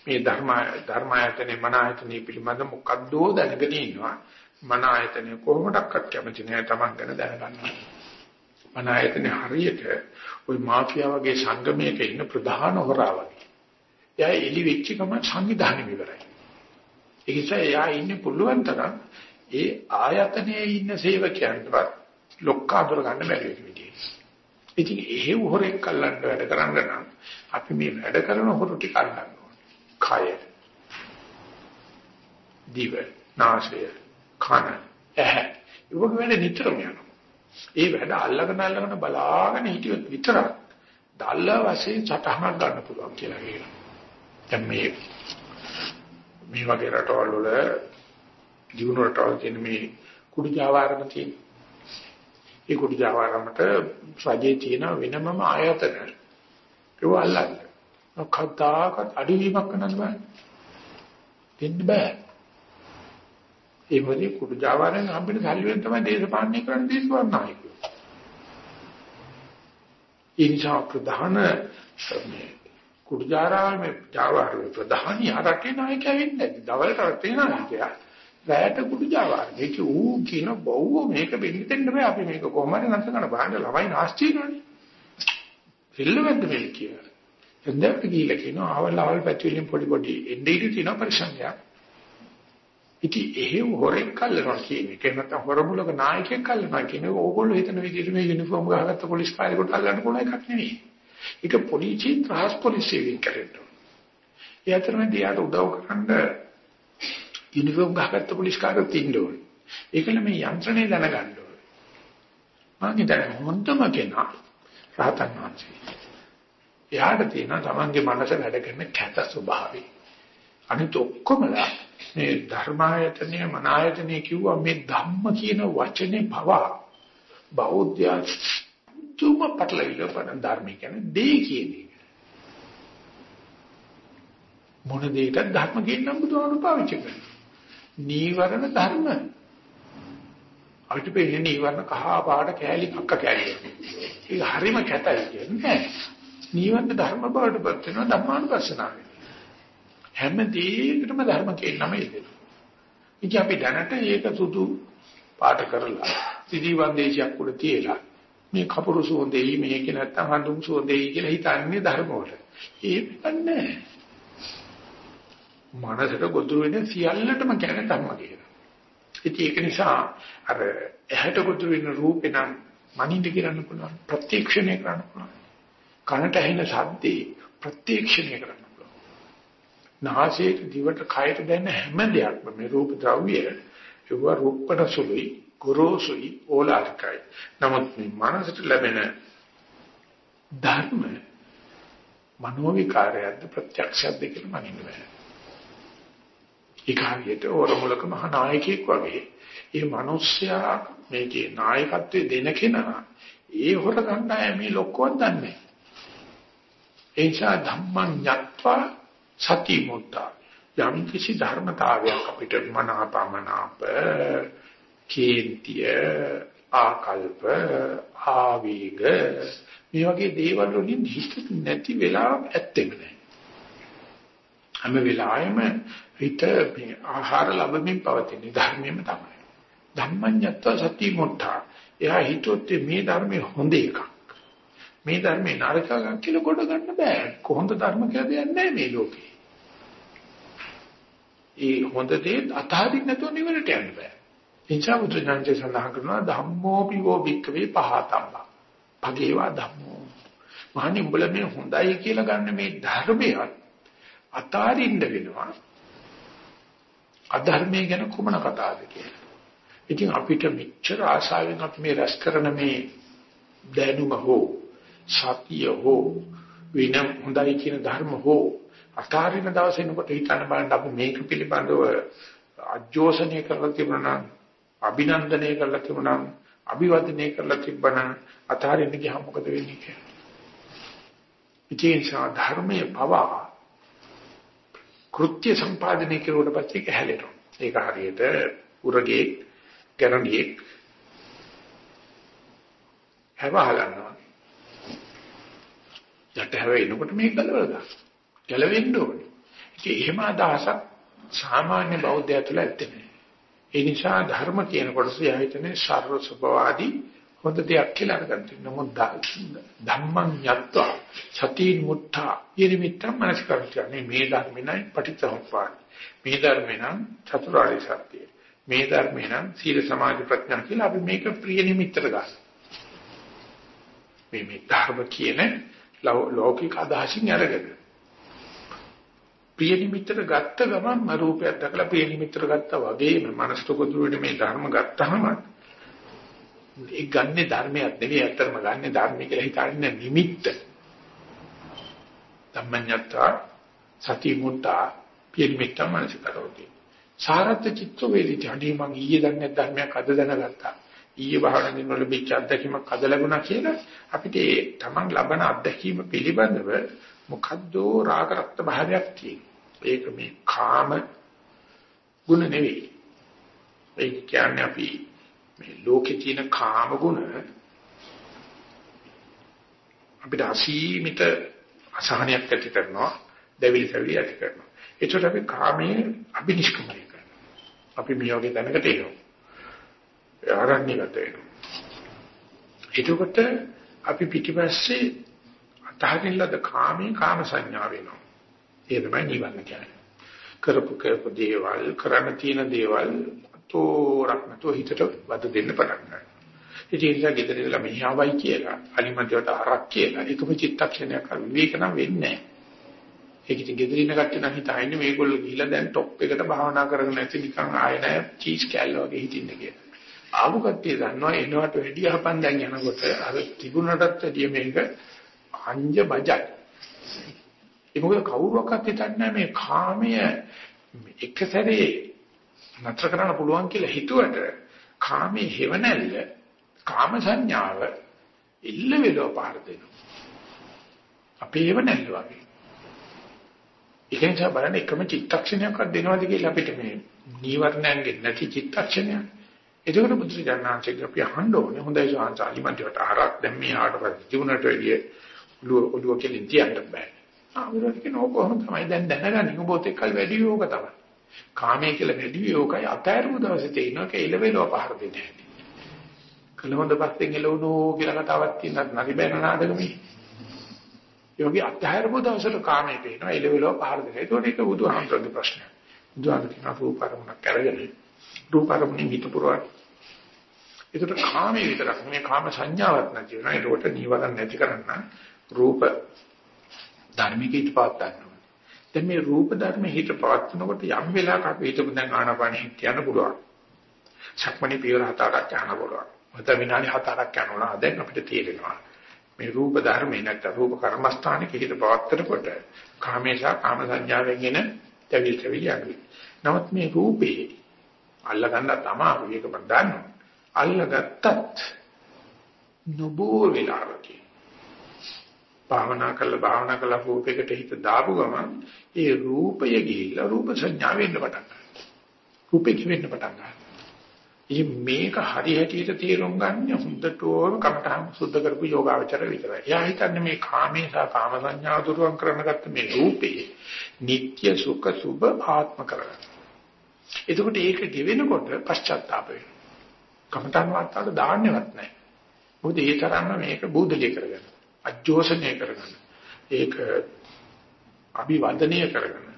මේ ධර්ම ධර්මායතනේ මන ආයතනේ පිළිබඳ මොකද්දෝ දැනගෙන ඉන්නවා. මන ආයතනේ කොහොමඩක්වත් කැමති නෑ Taman ගැන දැනගන්න. මන ආයතනේ හරියට ওই මාෆියා වගේ සංගමයක ඉන්න ප්‍රධාන හොරා වගේ. එයා එලි වෙච්ච ගමන් සංවිධානය ඉවරයි. ඒ නිසා එයා ඉන්නේ පුළුවන් තරම් ඒ ආයතනයේ ඉන්න සේවකයන්ටවත් ලොක්කාදුර ගන්න බැරි වෙන විදිහට. ඉතින් එහෙව් හොරෙක් අල්ලන්න වැඩ කරන්න නම් අපි මේ වැඩ කරන හොරු ටික අල්ලන්න ඕනේ. කය, දිව, නාසය, කන, ඇහැ. ඒවගේ වැඩ නිතරම යනවා. ඒ වැඩ අල්ලගෙන අල්ලගෙන බලාගෙන හිටියොත් විතරක් දල්ල වශයෙන් සටහනක් ගන්න පුළුවන් කියලා කියනවා. දැන් මේ මේ වගේ රටවල් වල දිනුන රටවල් තියෙන මේ කුඩු ජාවාරම තියෙන. ඒ කුඩු ජාවාරමට රජයේ තියෙන වෙනමම ආයතන. ඒව අල්ලන්න. කද්දාකත් අඩුවීමක් කරන්න බෑ. දෙන්න බෑ. ඒ වගේ කුඩු ජාවාරෙන් හම්බෙන සල්ලි වලින් තමයි දේශපාලනය කරන්නේ දේශපාලන නායකයෝ. ඒ නිසා ප්‍රධාන කුඩජාරාවේ මේ ජාවාරේ ප්‍රධානී ආරකේ නායකයා වෙන්නේ නැති. දවල්ට රටේ නායකයා. රැයට කුඩජාවාර. ඒක ඌ කියන බව්ව මේක වෙන්න දෙන්න බෑ. අපි මේක කොහොම හරි නැස කරන බාන්න ළමයි නාස්ති වෙනවනේ. දෙල්ලවැද්ද මේක කියලා. එන්දට ගිහිල්ලා කියනවා ආවල් ආවල් පැතිවලින් පොඩි පොඩි එන්නේ ඉති තියෙන පරිසංගයක්. ඉතින් එහෙම හොරෙක් කල්ලනවා කියන එක නැත්නම් හොරමුලක නායකයෙක් කල්ලනවා කියන එක ඕගොල්ලෝ හිතන විදිහට මේ යුනිෆෝම් ගහගත්ත පොලිස් කාර්යකට අල්ලන්න පුළුවන් එකක් නෙවෙයි. ඒක පොලිසිය ත්‍රාස් පොලිසියෙන් කරනවා. ඒ අතරමැදි යාට උදව් කරන්න යුනිෆෝම් ගහගත්ත පොලිස් කාර්යයක් තියෙන්න ඕනේ. ඒකල මේ යන්ත්‍රණය දැනගන්න ඕනේ. මම හිතන්නේ හොඳම කෙනා රහතන් වහන්සේ. එයාට තියෙන තමන්ගේ මනස වැඩ කරන කැත ස්වභාවය. අනිත් ඔක්කොමලා මේ ධර්මායතනය මනායතනය කිව්වා මේ ධම්ම කියන වචනේ පවා බෞද්ධ තුම පටලවිල පණ ධර්ම කියන්නේ දේ කියන එක. මොන දෙයකට ධර්ම කියන නම් බුදුහාමුදුරු පාවිච්චි කරනවා. නීවරණ ධර්ම. අපිට පේන්නේ නීවරණ කහ පාට කෑලි කක්ක කෑලි. ඒක හරිම කැතයි කියන්නේ. නීවරණ ධර්ම බවටපත් වෙනවා ධර්මානුපස්සනාවේ. හැම දෙයකටම ධර්ම කියන නම ඉදෙනවා. ඉතින් අපි දැනට ඒක සුදු පාට කරලා සිදී වන්දේශයක් උඩ තියලා මේ කපුරු සුවඳෙයි මේක නැත්තම් හඳුන් සුවඳෙයි කියලා හිතන්නේ ධර්ම වල. ඒක නෑ. මනසට ගොදුරු වෙන සියල්ලටම කියන්නේ ධර්ම කියලා. ඉතින් ඒක නිසා අර ඇහැට ගොදුරු වෙන රූපේ නම් මනින්ද කියන්න පුළුවන් ප්‍රත්‍යක්ෂණය කරන්න පුළුවන්. කනට ඇහෙන ශබ්දේ ප්‍රත්‍යක්ෂණය කරන්න පුළුවන්. නාසයේ දිවට කයට දැනෙන හැම දෙයක්ම මේ රූප ද්‍රව්‍ය ඒව රූපන සුළුයි ගොරෝසුයි ඕලාරිකයි. නමුත් මේ මනසට ලැබෙන ධර්ම මනෝ විකාරයක්ද ප්‍රත්‍යක්ෂයක්ද කියලා මනින්න බෑ. ඒකාවියට ඕරමුලක මහ නායකයෙක් වගේ ඒ මිනිස්සයා මේකේ නායකත්වයේ දෙන කෙනා ඒ හොර ගන්නෑ මේ ලොක්කවත් දන්නේ. ඒ නිසා ධම්මං යත්වා සති මුත්තා යම් කිසි ධර්මතාවයක් අපිට මනාපමනාප කේන්තිය ආකල්ප ආවේග මේ වගේ දේවල් වලින් හිත නැති වෙලාවක් ඇත්තෙම නැහැ. හැම වෙලාවෙම හිත මේ ආහාර ලැබෙමින් පවතින ධර්මයෙන්ම තමයි. ධම්මඤ්ඤත්ව සති මොට්ටා. එයා හිතුවොත් මේ ධර්මයේ හොඳ එකක්. මේ ධර්මේ නරක එකක් කියලා කොට ගන්න බෑ. කොහොමද ධර්ම කියලා දෙයක් නැහැ මේ ලෝකේ. ඒ හොඳ දේ අතහරින්න නැතුව නිවනට යන්න බෑ. එනිසා බුදුජානකේ සඳහන් කරනවා ධම්මෝ පිවෝ භික්කවේ පහතම්බ. භගේවා ධම්මෝ. මහණි උඹල මේ හොඳයි කියලා ගන්න මේ ධර්මයක් අතාරින්න වෙනවා. අධර්මයේ ගැන කුමන කතාවද කියලා. ඉතින් අපිට මෙච්චර ආශාවෙන් අපි මේ රැස් කරන මේ දැනුම හෝ සතිය හෝ වින හොඳයි කියන ධර්ම හෝ අතාරින දවසේ නකොට හිතන්න බලන්න අපි මේක පිළිබඳව අජෝසනය කරලා තිබුණා නම් අභිනන්දනය කරලා තිබුණා නම් අභිවදනය කරලා තිබ්බනම් අතාරින්න ගියාම මොකද වෙන්නේ කියලා. ඉතින් ධර්මයේ පවා කෘත්‍ය සම්පාදනය කරුවට පස්සේ ඒක හැලෙනවා. ඒක හරියට උරගේ ගැරන්ඩියෙක් හැවහලනවා. යට හැවෙනකොට මේක ගලවලා දාන්න. ගැලවෙන්න ඕනේ. ඉතින් එහෙම අදහසක් සාමාන්‍ය බෞද්ධය තුළ ඇත්තේ ඒ නිසා ධර්ම කියන කොටස යහිතනේ සර්ව සබවාදී හොඳ දෙයක් කියලා අරගන්න තියෙනවා. නමුත් ධම්මං යත්වා සති මුත්තා ඊනිමිත්තම් මනස කරන්නේ මේ ධර්මෙනයි පටිච්චසමුප්පාද. මේ ධර්මෙනම් චතුරාර්ය සත්‍යය. මේ ධර්මෙනම් සීල සමාධි ප්‍රඥා කියලා අපි මේක ප්‍රිය නිමිත්තට ගන්න. මේ මේ ධර්ම කියන ලෞකික අදහසින් අරගෙන ප්‍රිය නිමිත්තට ගත්ත ගමන් රූපයක් දැකලා ප්‍රිය නිමිත්තට ගත්තා වගේම මනසට කොදුරෙට මේ ධර්ම ගත්තාම ඒ ගන්නේ ධර්මයක් නෙවෙයි අත්‍තරම ගන්නේ ධර්මය කියලා හිතන්නේ නිමිත්ත. ධම්මඤ්ඤත්තා සති මුත්තා ප්‍රිය නිමිත්ත මනස කරෝති. සාරත් චිත්ත වේදිත අඩේ මං ඊයේ දන්නේ ධර්මයක් අද දැනගත්තා. ඊයේ භාවනාවෙන් වල පිට අත්දැකීමක් අද ලැබුණා කියලා අපිට ඒ තමන් ලබන අත්දැකීම පිළිබඳව මොකද්ද රාග රක්ත භාවයක් තියෙනවා. ඒක මේ කාම ගුණ නෙවෙයි. ඒක කියන්නේ අපි මේ ලෝකේ තියෙන කාම ගුණ අපිට අසීමිත අසහනයක් ඇති කරනවා, දෙවිලි සැවිලි ඇති කරනවා. ඒකට අපි කාමයේ අභිනිෂ්ක්‍මණය කරනවා. අපි මේ වගේ දැනකට එනවා. ආරණ්‍යගත වෙනවා. එතකොට අපි පිටිපස්සේ අතහරින්නද කාමයේ කාම සංඥා වෙනවා. ඒ තමයි නිවන කියන්නේ. කරපු කරපු දේවල් කරන්න තියෙන දේවල් තෝරක් නැතුව හිතට වද දෙන්න පටන් ගන්නවා. ඉතින් ඒක ගෙදර ඉඳලා මෙහාවයි කියලා අලිමන්තියට හරක් කියලා එකම චිත්තක්ෂණයක් අර විවේක නම් වෙන්නේ නැහැ. ඒක ඉතින් ගෙදර ඉන්න කට්ටිය නම් හිතන්නේ මේගොල්ලෝ ගිහිලා දැන් টොප් එකට භාවනා කරගෙන නැති නිකන් ආය නැහැ චීස් කැල්ල වගේ හිටින්න කියලා. ආපු කට්ටිය දන්නවා එනවට වැඩි අහපන් දැන් යනකොට අර තිබුණටත් වැඩිය මේක අංජ බජයි. ඒ මොකද කවුරුවක්වත් හිතන්නේ මේ කාමය එක සැරේ නතර කරන්න පුළුවන් කියලා හිතුවට කාමයේ හේවණල්ල කාම සංඥාව ඉල්ල වෙලව පාර දෙනවා. අපේ හේවණල්ල වගේ. ඒක නිසා බලන්න එකම චිත්තක්ෂණයක්වත් දෙනවද කියලා අපිට මේ නීවරණයන්ගේ නැති චිත්තක්ෂණයක් එතකොට බුදුසජාණන්සේ අපි අහන්න ඕනේ හොඳයි සාංශාලි මන්දිරට ආරක් දැන් මේ ආවට පස්සේ ජීවනට එළිය ඔළුව ඔළුව කෙලින් තියන්න බෑ. ආවරට කියන ඕක කොහොමද තමයි දැන් දැනගන්නේ ඔබ ඔතෙක් කල් වැඩි ඕක තමයි. කාමයේ කියලා වැඩි ඕකයි අතෑරපු දවසේ තේිනවක එළවෙලව පහර දෙන්නේ නැහැ. කලහොඳ පස්සෙන් එළවුණෝ කියලා කතාවක් තියෙනත් නැති බෑන නාටකමේ. යෝගී අත්හැරපු දවසට කාමයේ පේනවා එළවෙලව පහර දෙනවා. ඒකට ඒක බුදුහාමරගේ ප්‍රශ්නය. බුදුහාම කියන රූපාරමුණක් අරගෙන රූපාරමුණේ හිත පුරවන. ඒකට කාමයේ විතරක් නෙමෙයි කාම සංඥාවක් නැති වෙනවා. ඒකට නීවරණ නැති කරන්න රූප ධර්මික හිත පාත් ගන්නවා. දැන් මේ රූප ධර්ම හිත පවත්නකොට යම් වෙලාවක අපි හිතමු දැන් ආනාපානෙ හිත යන්න පුළුවන්. සක්මණේ පියවර හතරක් යන්න පුළුවන්. මත විනාඩි හතරක් යනවා. දැන් අපිට තේරෙනවා. මේ රූප ධර්මේ නැත්නම් රූප කර්මස්ථානයේ හිත පවත්තරකොට කාමේශා කාම සංඥාවෙන් එන දෙවිල් දෙවිල් යන්නේ. නමුත් මේ රූපේ අල්ලගන්න තමයි මේක මම දන්නවා. අල්ලගත්තත් නොබෝ වෙලාවකී භාවනා කළා භාවනා කළා රූපයකට හිත දාපු ගමන් ඒ රූපය ගිහිල්ලා රූප සංඥා වෙන්න පටන් ගන්නවා. රූපෙ කිවෙන්න පටන් ගන්නවා. ඉතින් මේක හරි හැටියට තේරුම් ගන්න හොඳටම කමටහන් සුද්ධ කරපු යෝගාවචර විතරයි. එයා හිතන්නේ මේ කාමේ සහ කාම සංඥා දුරුවන් කරනගත්ත මේ රූපේ නিত্য සුඛ සුභ ආත්ම කරගන්න. එතකොට ඒක ගෙවෙනකොට පශ්චාත්තාප වෙනවා. කමටහන් වාර්තාවට දාන්නේවත් නැහැ. මොකද ඒ තරම්ම මේක බූදලිය කරගන්න. අජෝසනය කරගන්න. ඒක අභිවන්දනය කරගන්න.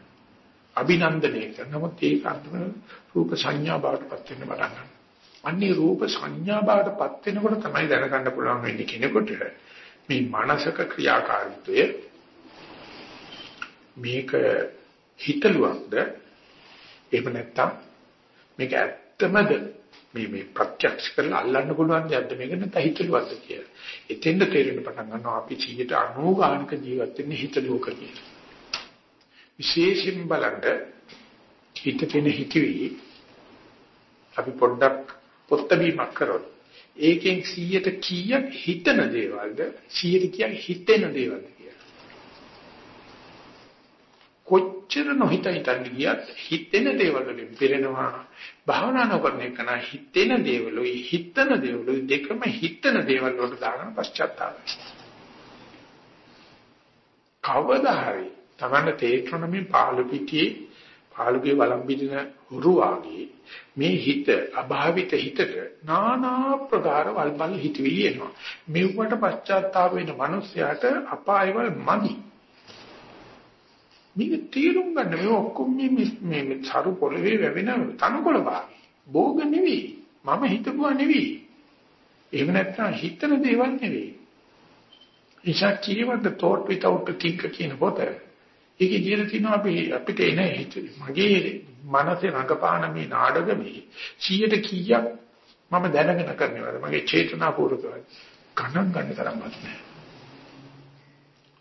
අභිනන්දනය කරන නමුත් ඒක අන්තිම රූප සංඥා බවට පත් වෙන්න පටන් ගන්නවා. අන්නේ රූප සංඥා බවට පත් වෙනකොට තමයි දැනගන්න පුළුවන් වෙන්නේ කෙනෙකුට මේ මානසික ක්‍රියාකාරීත්වය මේක හිතලුවක්ද එහෙම නැත්නම් මේක ඇත්තමද මේ මේ ප්‍රත්‍යක්ෂ කරලා අල්ලන්න පුළුවන් දෙයක්ද මේක නැත්නම් හිතලුවක්ද කියලා. එතෙන්ද තේරෙන්න පටන් ගන්නවා අපි 190 ගානක ජීවත් වෙන්නේ හිතලුවක කියලා. විශේෂයෙන් බලන්න හිතේන හිතවිලි අපි පොඩ්ඩක් පොත්ත බීමක් කරොත් ඒකෙන් 100ට කීයක් හිතන දේවල්ද 100ට කීයක් හිතෙන දේවල්ද කියලා. කොච්චර නොහිත හිතන්න ගියත් හිතෙන දේවල් වලින් පිරෙනවා භාවනා නොකරන එක නා හිතෙන දේවලුයි හිතන දේවලුයි දෙකම හිතන දේවල් වලට දාගෙන පශ්චාත්තාපයි. කවදා හරි තමන්න තේරෙන මේ පාළු පිටියේ පාළුගේ වළම්බින හුරු වාගේ මේ හිත අභාවිත හිතට নানা ප්‍රකාර වල්පල් හිතවිලි එනවා. මෙවට පශ්චාත්තාප වෙන මිනිස්යාට අපායවල මදි. මේක තීරුම් ගන්න මේ ඔක්කොම මේ මේ සරු පොළවේ වැවෙන තනකොළ වාගේ. භෝග නෙවෙයි. මම හිතපුවා නෙවෙයි. එහෙම නැත්නම් හිතන දේවල් නෙවෙයි. ඉෂා කියවද thought without a thinker කියන පොතේ ඒකේ කියලා තියෙනවා අපි අපිට එන මගේ මනසේ රඟපාන මේ නාඩගමේ 100ට කීයක් මම දැනගෙන කරනවද මගේ චේතනාපූර්වකව ගණන් ගන්න තරම්වත් නැහැ.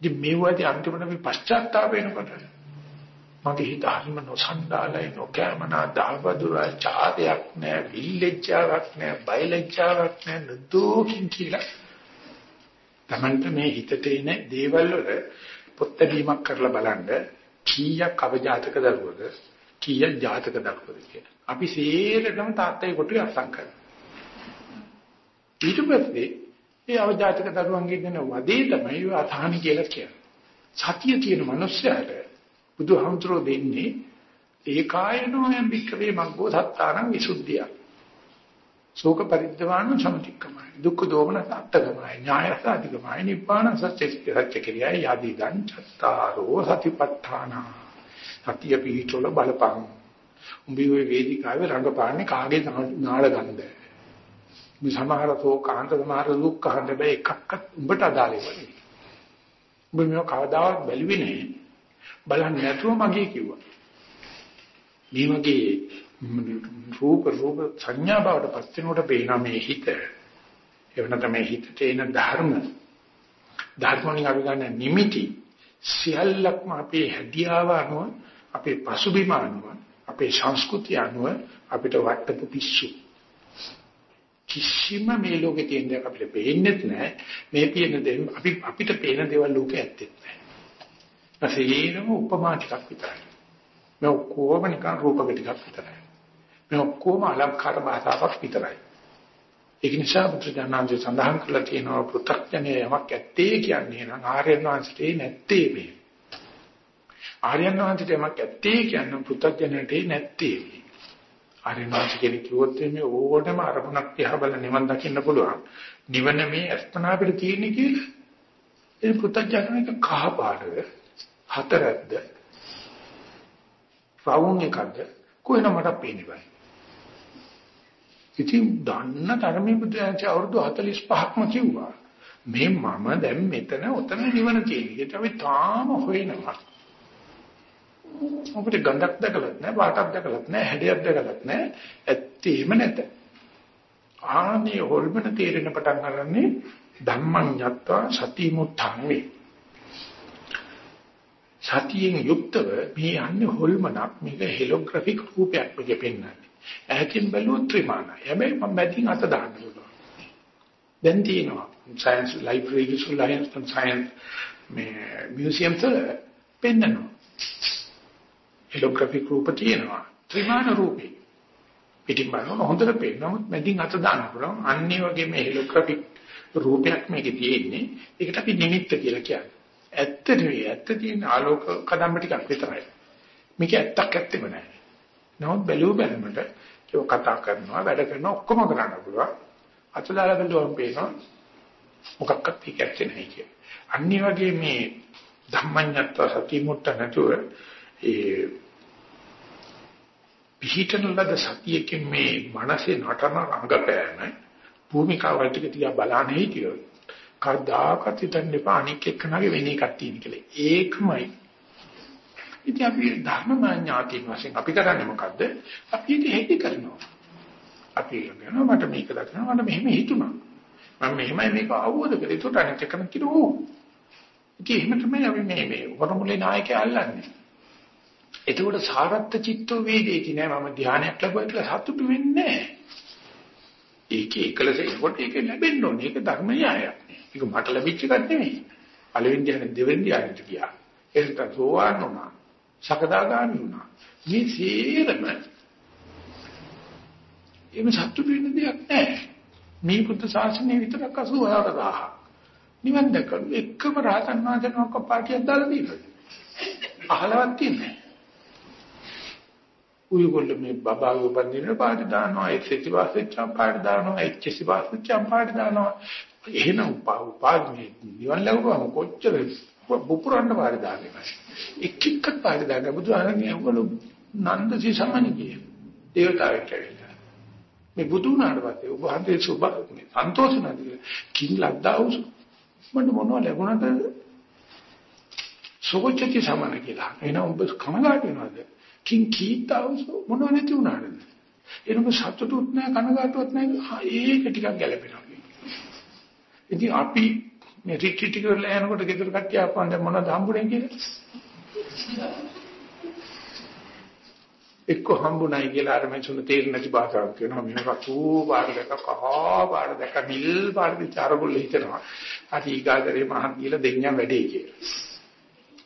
ඉතින් මේවදී අන්තිමට මේ පශ්චාත්තාප වෙනකොට මගේ හිත හරිම නොසන්ඩාලයි නොකෑමනා දහවදුර ඡාදයක් නැහැ විල්ලෙච්චාවක් නැහැ බයලෙච්චාවක් නැහැ නදුකින් කියලා තමන්ට මේ හිතට එන දේවල් වල පොත් බැීමක් කරලා බලන්න කීයක් අවජාතක දරුවද කීයක් ජාතක දරුවද කියලා. අපි සේරටම තාත්තයි කොටුවේ අසං කරනවා. ඊට පස්සේ ඒ අවජාතක දරුවන්ගේ දෙන වදේ තමයි අතහානි කියලා කියන්නේ. සතිය තියෙන මනුස්සයාට බුදුහමතුරෝ දෙන්නේ ඒකායනෝ යම් වික්‍රේ මග්ගෝ සත්තානං විසුද්ධිය. ශෝක පරිද්දවාන සමතික්කමයි. දුක්ඛ දෝමන සත්‍යකමයි. ඥායස අධිකමයි. නිබ්බාන සත්‍ය සත්‍ය කියයි යදි දන් චත්තාරෝ සතිපට්ඨාන. සතිය පිහිටවල බලපං. උඹේ ওই වේදිකාවේ රංගපාන්නේ කාගේ නාඩගන්ද? මේ සමහර සෝකාන්ත සමහර දුක්ඛන්ද බෑ එකක්වත් උඹට අදාළ වෙන්නේ. උඹ මේව කවදාවත් බැලුවේ නැහැ. බලන්නේ නැතුව මගේ කිව්වා. මේ වගේ රූප රූප සංඥා බවට පත් වෙනකොට පේනවා මේ හිත. එවන තමයි හිතට එන ධර්ම. ධර්මණින් අපි ගන්න නිමිති සියල්ලක්ම අපේ හැදියාව අනුව අපේ පසුබිම අනුව අපේ සංස්කෘතිය අනුව අපිට වටපු පිස්සු. කිසිම මේ ලෝකේ තියෙන දේ අපිට පේන්නේ නැහැ. මේ තියෙන දේ අපි අපිට පේන දේවල් ලෝකේ ඇත්තේ නැහැ. ඒසේනම උපමා ටිකක් විතරයි. මේ කොහොම නිකන් රූපක ටිකක් විතරයි. මේ ඔක්කොම අලංකාර භාෂාවක් විතරයි. ඒක නිසා බුදුජානනාංශය සඳහන් කරලා තියෙනවා පෘථග්ජනය යමක් ඇත්තේ කියන්නේ නම් ආර්යයන් වහන්සේට නැත්තේ මේ. ආර්යයන් වහන්සේට යමක් ඇත්තේ කියන්නේ පෘථග්ජනයට නැත්තේ මේ. ආර්යයන් වහන්සේ කෙනෙක් කිව්වොත් මේ ඕනම අරමුණක් දිහා බල නිවන් දකින්න පුළුවන්. නිවන මේ අස්පනා අපිට තියෙන්නේ කියලා. ඒ පෘථග්ජනක කහ පාටද හතරක්ද රවුම් එකක්ද කොහෙන මට පේන්නේ බෑ. ඉතින් දන්න ධර්මයේ බුදුන්සේ අවුරුදු 45ක්ම කිව්වා. මේ මම දැන් මෙතන උතන නිවන තියෙන්නේ. ඒක අපි තාම හොයනවා. අපිට ගඳක් දැකලත් නැහැ, පාටක් දැකලත් නැහැ, හැඩයක් දැකලත් නැහැ. ඇත්තේම නැත. ආනේ හොල්මන තේරෙන පටන් ගන්නනේ ධම්මං යත්තා සතිමුත්තං වේ. සතියෙන් යුක්තව මේ යන්නේ හොල්මනක් මේක හෙලෝග්‍රැෆික් රූපයක් මේක පෙන්වන්නේ. ඈතින් බැලුවොත් ත්‍රිමාණයි. හැබැයි මම මැදින් අත දාන්න පුළුවන්. දැන් තියෙනවා සයන්ස් ලයිබ්‍රරි සුලයන්ස් and සයන්ස් මේ මියුසියම් වල පෙන්නනවා. හෙලෝග්‍රැෆික් රූප තියෙනවා. ත්‍රිමාණ රූපේ. පිටින් බලනකොට හොඳට පේනවා. නමුත් මැදින් අත දාන්න පුළුවන්. අන්නේ වගේ මේ හෙලෝග්‍රැෆික් රූපයක් මේකේ තියෙන්නේ. ඒකට අපි නිමිත්ත කියලා කියන්නේ. ඇත්ත නෙවෙයි. ඇත්ත තියෙන ආලෝක කදම්බ ටිකක් විතරයි. මේක ඇත්තක් ඇත්තෙම නැහැ. නමුත් බැලුව බැලමට ඒක කතා කරනවා, වැඩ කරනවා ඔක්කොම කරන්න පුළුවන්. අතදාලා බැලුවම පේනවා මොකක්වත් ඒක ඇත්තේ නැහැ කිය. අනිත් වගේ මේ ධම්මඤ්ඤත්ව සතිමුත්ත නැතුව ඒ පිහිටන ලද සතියකින් මේ මනසේ නටන රංගපෑම භූමිකාවල් ටික තියා බලන්න හිටියොත් කවදාකවත් හිතන්න එපා අනික් එක්කනගේ වෙන එකක් තියෙන කියලා. ඒකමයි. ඉතින් අපි ධර්මඥාතින් වශයෙන් අපි කරන්නේ මොකද්ද? අපි ඒක හේති කරනවා. අපි කියනවා මට මේක දක්නවා මට මෙහෙම හිතුණා. මම මෙහෙමයි මේක අවබෝධ කරේ. ඒකට අනිත් එකම කිරෝ. ඉතින් එහෙම තමයි අපි මේ මේ වරමුලේ නායකයා අල්ලන්නේ. එතකොට සාරත්ත චිත්තෝ වේදේති නෑ මම ධානයක් ලැබුවා කියලා සතුටු වෙන්නේ නෑ. ඒකේ එකලස ඒකට ඒක ලැබෙන්න ඕනේ. ඒක ධර්ම න්‍යායක්. ඒක මට ලැබිච්ච එකක් නෙමෙයි. පළවෙනි ධ්‍යානෙ දෙවෙනි ධ්‍යානෙට ගියා. ඒකට සෝවාන් වුණා. සකදාගාමි වුණා. මේ සියරම එimhe සතුටු වෙන්න දෙයක් නැහැ. මේ බුද්ධ ශාසනය විතරක් 84000. නිවන් දැකලා එකම රහතන් වහන්සේනමක් පාටියක් දාලා දීලා. අහලවත් තියන්නේ. උයගොල්ල මේ බබාගේ උපන්දින පාටි දානවා, ඒ සෙතිවාසෙච්චම් පාටි දානවා, ඒ චෙසිවාසෙච්චම් පාටි දානවා. එහෙනම් උපාදි නිවන් ලැබුවම කොච්චර බුපුරන්න පාරි දාන්නේ. එක් එක්ක පාරි දාගන්න බුදුහාරන්නේ උගලු නන්දසි සමනිකේ. දේවතාවෙක් ඇවිල්ලා. මේ බුදු වුණාට පස්සේ ඔබ හන්දේ සුබ සන්තෝෂ නැතිද? කින් ලද්දාවුස. මට මොනව ලැබුණාද? සෝචති සමන කියලා. එහෙනම් ඔබ කනගාටු වෙනවද? කින් කීතාවුස මොනව නැති වුණාද? එනම සතුටුත් නැහැ කනගාටුවත් නැහැ. ඒක ටිකක් ගැළපෙනවා. ඉතින් අපි මේ රිට්‍රීට් එක කරලා යනකොට ගෙදර කට්ටිය ආපන් දැන් මොනවද හම්බුනේ කියලා. එක්ක හම්බුනායි කියලා අර මෙතුන තේරෙන්නේ නැති භාෂාවක් කියනවා මේක කූ පාඩ දැක කහා පාඩ දැක නිල් පාඩ විචාරගොල්ල හිතනවා. අර ඊගාදරේ මහත් කියලා දෙඤ්ඤම් වැඩේ කියලා.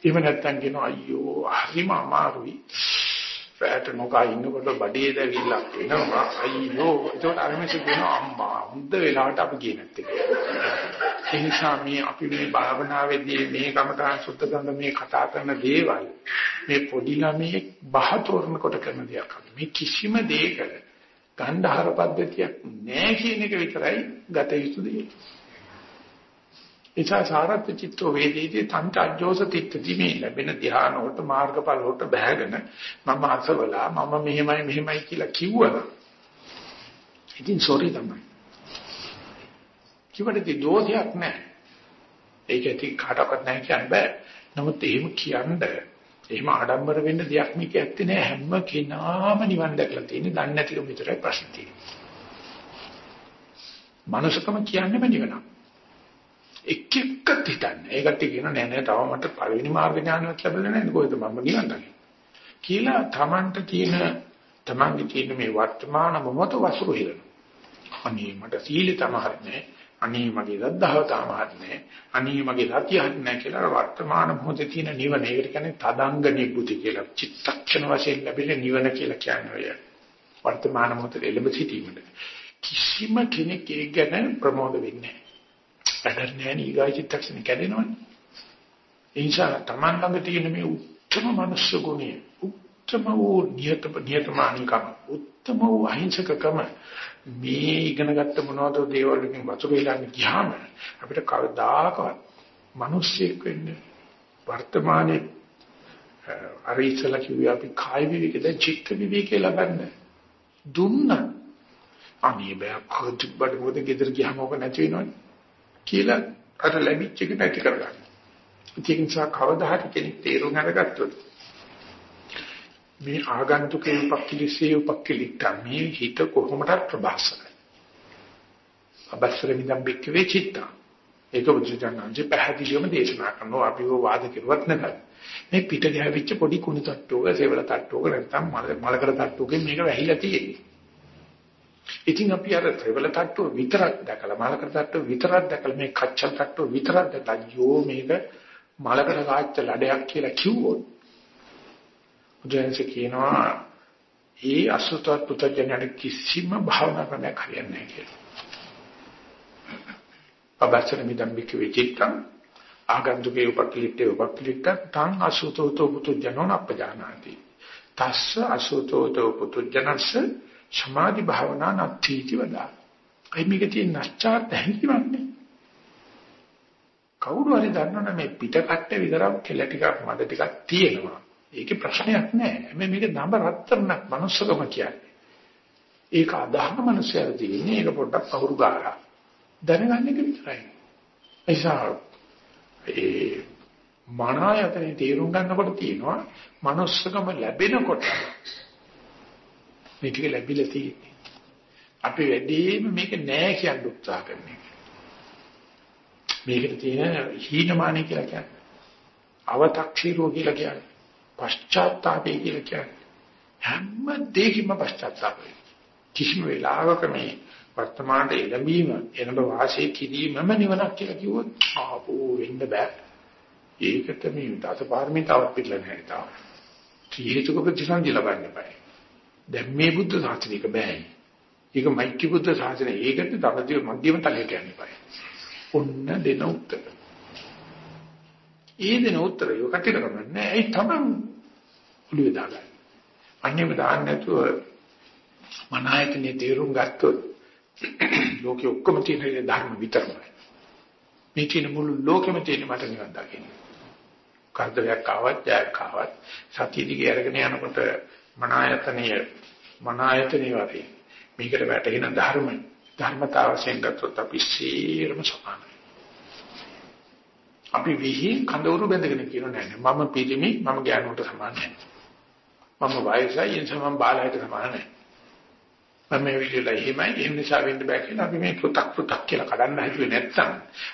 එහෙම නැත්තම් කියනවා අයියෝ හරිම අමාරුයි. රැට නොකා ඉන්නකොට බඩේ දැවිල්ලක් වෙනවා අයියෝ! ඒකට අරමෙසි කියනවා අම්මා හොඳ වෙලාවට අපි ගියේ නැත්තේ. ඒ නිසා මේ අපි මේ භාවනාවේදී මේ කමඨාන් සුද්ධ කරන මේ කතා කරන දේවල් මේ පොඩි ළමයේ බහතෝරන කොට කරන දෙයක් මේ කිසිම දෙයකට ගණ්ඩාහාර පද්ධතියක් නැහැ කියන එක විතරයි ගත යුතු දෙය එචා සාරත් චිත්තෝ වේදේති තන්ට අජෝස තිත්තති මේ ලැබෙන ධ්‍යාන වලට මාර්ගඵල වලට බැහැගෙන මම අසවලා මම මෙහෙමයි මෙහෙමයි කියලා කිව්වනම් ඉතින් සෝරි තමයි. කිව්වට දෝෂයක් නැහැ. ඒක ඇති කාටවත් නැහැ කියන්න බෑ. නමුත් එහෙම කියන්න එහෙම ආඩම්බර වෙන්න දෙයක් මේක ඇත්තේ නෑ හැම කෙනාම නිවන් දැකලා තියෙන්නේ දන්නේ නැතිකම විතරයි ප්‍රශ්න තියෙන්නේ. මනුෂකම කියන්නේම නිවනක්. එක් එක්කත් හිතන්නේ. ඒකට කියන නෑ නෑ තව මට පළවෙනි මාර්ග ඥානවත් ලැබෙලා නැහැ කොහෙද මම නිවන් දකින්නේ. කියලා Tamanට තියෙන Tamanගේ තියෙන මේ වර්තමාන මොහොත වසුරු හිරන. අනේ මට සීල තමහරන්නේ. අනේ මගේ දද්ධාව තමහරන්නේ. අනේ මගේ සතිය හරිනේ කියලා වර්තමාන මොහොතේ තියෙන නිවන. ඒකට කියන්නේ තදංග නිබ්බුති කියලා. චිත්තක්ෂණ වශයෙන් ලැබෙන නිවන කියලා කියන්නේ ඔය. වර්තමාන මොහොතේ එළඹ සිටීමට කිසිම කෙනෙක් ඒ ගැන ප්‍රමෝද වෙන්නේ නැහැ. වැඩක් නැහැ නීගා චිත්තක්ෂණ කැඩෙනවනේ. ඒ නිසා Taman ළඟ තියෙන මේ උත්තම මනුස්ස ගුණය, උත්තම වූ නියත නියතමානිකම, උත්තම වූ අහිංසකකම මේ ඉගෙනගත්ත මොනවද දේවල් වලින් වතුර වෙලාන්නේ ගියාම අපිට කවදාකවත් මිනිස්සෙක් වෙන්නේ වර්තමානයේ අර ඉස්සලා කිව්වේ අපි කාය විවිකද චිත්ත විවිකේ ලබන්න දුන්න. අනේ බෑ කොටිබඩ මොකද ගෙදර ගියාම ඔක නැති වෙනවනේ. කියලා අර ලැබිච්ච එක නැති කරගන්න. ඒක නිසා කවදා හරි කෙනෙක් තේරුම් අරගත්තොත් මේ ආගන්තුකේ උපක්ඛිලිසේ උපක්ඛිලිට මේ හිත කොහොමද ප්‍රබාසරයි. අබස්සර විදම් බික්කවේ චිත්තා. ඒක බුදුසසුනන්ගේ පැහැදිලිවම දේශනා කරනවා අපිව වාද කෙරුවත් නැතත්. මේ පිට ගෑවිච්ච පොඩි කුණු තට්ටුවක සේවල තට්ටුවක නැත්නම් මලකඩ තට්ටුවකින් මේක වැහිලා තියෙන්නේ. ඉතින් අපි අර සේවල තට්ටුව විතරක් දැකලා මලකඩ තට්ටුව විතරක් දැකලා මේ කච්චල් තට්ටුව විතරක් දැකලා යෝ මේක මලකඩ කාච්ච ලඩයක් කියලා කිව්වොත් බුදුන්සේ කියනවා ඒ අසුතවත් පුතඥයට කිසිම භාවනා ක්‍රමයක් හරියන්නේ නැහැ කියලා. අබස්සර මිදම් බික විචිත්තං ආගන්තුකේ උපක්ලිට්ඨේ උපක්ලිට්ඨ තං අසුතෝතෝ පුතුජනෝ අපජානාති. තස්ස අසුතෝතෝ පුතුජනස්ස සමාධි භාවනා නත්ථීති වදා. අයි මේක තියෙන නැස්චාත් හැංගිවන්නේ. කවුරු හරි දන්නවනේ මේ පිටකට්ට විතරක් කෙල ටිකක් මඩ ටිකක් තියෙනවා. ඒකේ ප්‍රශ්නයක් නැහැ. හැබැයි මේක නඹ රත්තරණක් manussකම කියන්නේ. ඒක අදහන මනුස්සයර තියෙන්නේ ඒක පොඩ්ඩක් පහුරු ගාලා. දැනගන්න එක විතරයි. ඒසා ඒ මනායතනේ තේරුම් ගන්නකොට තියෙනවා manussකම ලැබෙනකොට මේ ටික ලැබිලා තියෙන්නේ. අපි වැඩිම මේක නෑ කියන්න උත්සාහ කරන එක. මේකට තියෙන හීනමානයි කියලා කියන්නේ. අව탁ෂීරෝ කියලා කියන්නේ. පශ්චාත්තාපය කියලා කියන්නේ. හැම දෙයකින්ම පශ්චාත්තාපය. කිසිම වෙලාවක මේ වර්තමානයේ එළඹීම එළඹ වාසය කිරීමම නිවනක් කියලා කිව්වොත් ආපෝ වෙන්න බෑ. ඒකට මේ දසපාරමිතාවක් පිළිලා නැහැ තාම. ත්‍රිහේතුක ප්‍රතිසන්දි ලබන්න බෑ. දැන් මේ බුද්ධ ශාසනික බෑ. ඒක මෛත්‍රී බුද්ධ ශාසනය. ඒකට තමදී මධ්‍යම තලයට යන්න බෑ. ඔන්න දෙන උත්තර. ඒ දෙන උත්තර යකට කරන්නේ ඒ තමයි ඔළුවේ දාගන්න. අන්නේම දාන්න නැතුව මනායකනේ තේරුම් ගත්තොත් ලෝකෙ ඔක්කොම තියෙන ධර්ම විතරමයි. මේ තියෙන මුළු ලෝකෙම තියෙන මට නිවන් දකින්න. කරදරයක් ආවත් ජයක් ආවත් සතිය දිගේ අරගෙන යනකොට මනායතනීය මනායතනීය වගේ මේකට වැටෙන ධර්ම ධර්මතාවයෙන් ගත්තොත් අපි සීරම සමානයි. අපි විහි කඳවුරු බැඳගෙන කියන නෑ මම පිළිමි මම ඥානවට සමාන නෑ. මම වයසයි එනිසා මම බාලයට සමාන නෑ. මම මේ විදිහට එහෙමයි එහෙම නිසා වෙන්න බෑ කියලා අපි මේ පු탁 පු탁 කියලා කඩන්න හිතුවේ නැත්තම්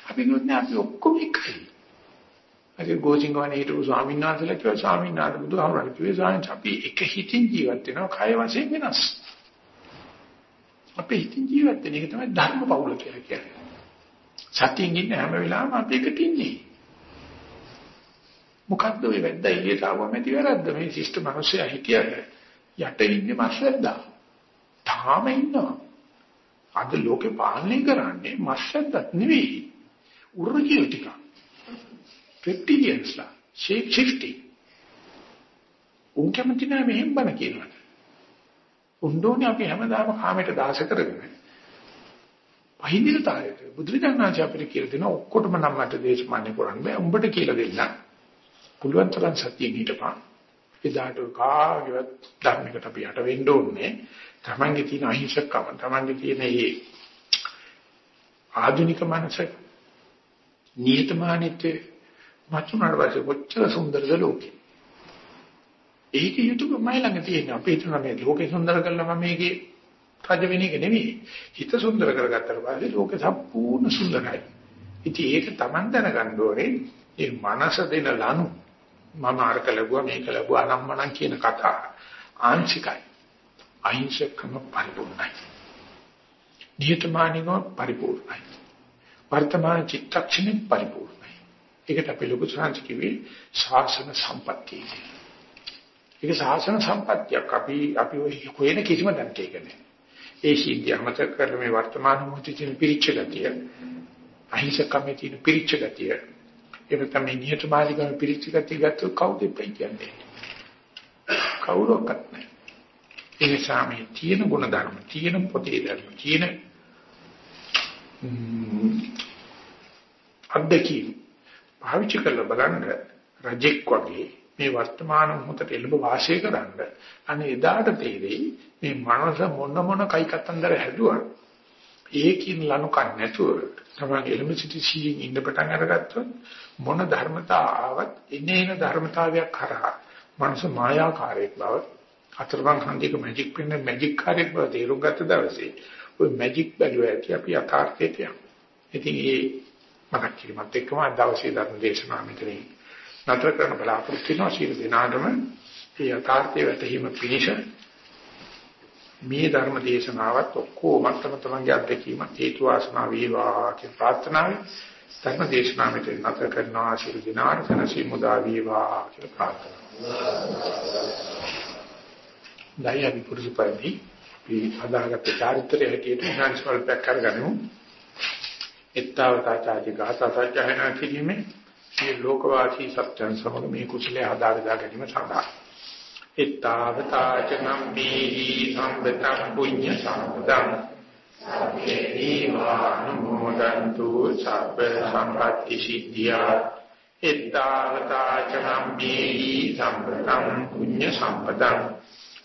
අපි කිව්වොත් අපි ඔක්කොම එකයි. අර ගෝචින්ගවනේ හිටපු ස්වාමීන් වහන්සේලා කිව්වා ස්වාමීන් වහන්සේ බුදුහාමරණ කිව්වේ ස්වාමීන් අපි එක හිතින් ජීවත් වෙනවා කය වශයෙන් වෙනස්. අපි හිතින් ජීවත් වෙන එක තමයි ධර්ම පවුල කියලා කියන්නේ. සතියින් ඉන්න හැම වෙලාවෙම අපි එකට ඉන්නේ. මොකද්ද ඔය වැද්දා එළියට ආවම ඇති වැරද්ද මේ ශිෂ්ට මිනිස්සයා හිටියද යට ඉන්නේ මස්සද්දා. තාම ඉන්නවා. අද ලෝකේ පාලනය කරන්නේ මස්සද්දත් නෙවෙයි. උර්ගිය ටිකක්. Reptiliansලා shape shifting උන් කැමති නැහැ මෙහෙම බන කියනවාට උන්දෝනේ අපි හැමදාම කාමයට දාස කරගෙන පහින්දින තාලෙට බුදුරජාණන් අපිට කියලා දෙන ඔක්කොටම නම් මට දේශමාන්‍ය කරන්න බෑ උඹට කියලා දෙන්න. පුළුවන් තරම් සතියෙන් හිටපන්. එදාට කාගේවත් ධර්මයකට අපි යට වෙන්න ඕනේ. තමන්ගේ තියෙන අහිංසකකම තමන්ගේ තියෙන මේ ආධුනික මනස නියතමානීත්වයේ මතුනාට පස්සේ කොච්චර සුන්දරද ලෝකේ. ඒක යුතුයමයි ළඟ තියෙන අපේ හිතන මේ ලෝකේ සුන්දර කළා මම මේකේ රජ වෙන එක නෙවෙයි. හිත සුන්දර කරගත්තට පස්සේ ලෝකේ සම්පූර්ණ සුන්දරයි. ඉතින් ඒක Taman දැනගන්න ඕනේ මේ මනස දෙන ලනු මම අරක ලැබුවා මේක ලැබුවා අනම්මනම් කියන කතා ආංශිකයි. අහිංසකම පරිපූර්ණයි. නියතමානීව පරිපූර්ණයි. වර්තමාන චිත්තක්ෂණය පරිපූර්ණයි. ඒකට අපි ලොකු සංස්කෘතිකේ ශාසන සම්පත්තිය. ඒක සාසන සම්පත්තියක්. අපි අපි ඔය හොයන කිසිම දැනට ඒක නෑ. ඒ සිද්ධිය අමතක කරලා මේ වර්තමාන මොහොතේ තියෙන පිරිච්ච ගතිය, අහිංසකමේ තියෙන පිරිච්ච ගතිය, ඒක තමයි නියතමාලිකම පිරිච්ච ගතිය ගත්තොත් කවුද කියන්නේ? කවුරක්වත් නෑ. ඒ නිසා මේ තියෙන ගුණ ධර්ම, තියෙන පොතේ ධර්ම, තියෙන අද්දකී පාවිච්චි කරලා බලන්න රජෙක් වගේ මේ වර්තමාන මොහොතට එළඹ වාසය කරන්න අනේ එදාට තේරෙයි මේ මනස මොන මොන කයි කතන්දර හැදුවා ඒකින් ලනු කන්නේ නැතුව තමයි එළඹ සිටි සීයෙන් ඉන්න පටන් අරගත්තොත් මොන ධර්මතා ආවත් එනේන ධර්මතාවයක් කරා මනස මායාකාරයක් බව අතරමං හන්දික මැජික් පෙන්න මැජික් කාර්යයක් බව තේරුම් ගත්ත දවසේ ওই මැජික් බැලුවා ඇති අපි යථාර්ථයට යමු. ඉතින් ඒ මතක් කිරීමත් එක්කම දවසේ ධර්ම දේශනාව මෙතනින් නතර කරන බලාපොරොත්තු වෙනවා සීල දිනාටම ඒ යථාර්ථයේ වැටහීම පිණිස මේ ධර්ම දේශනාවත් ඔක්කොම තම තමන්ගේ අත්දැකීම හේතු වාසනා වේවා කියන ප්‍රාර්ථනාවයි ධර්ම දේශනාව මෙතන නතර කරනවා සීල දිනාට සනසි මුදා වේවා කියලා ප්‍රාර්ථනා. දෛය විපුරුෂ පරිදි මේ හදාගත්ත චාරිත්‍රයේ හැටියට විනාඩි ස්වල්පයක් කරගනිමු. එත්තවතා චාති ගාථා සත්‍යයනා කිරීමේ මේ ලෝකවාසී සත්‍යයන් සමග මේ කුසලයේ හදාගදා ගැනීම සඳහා. එත්තවතා චනම්මේහි සම්බතං පුඤ්ඤ සම්පදං සබ්බේ දීවානුමෝදන්තු සබ්බ සම්පත්‍ති සිද්ධියා. එත්තවතා චනම්මේහි සම්බතං පුඤ්ඤ සම්පදං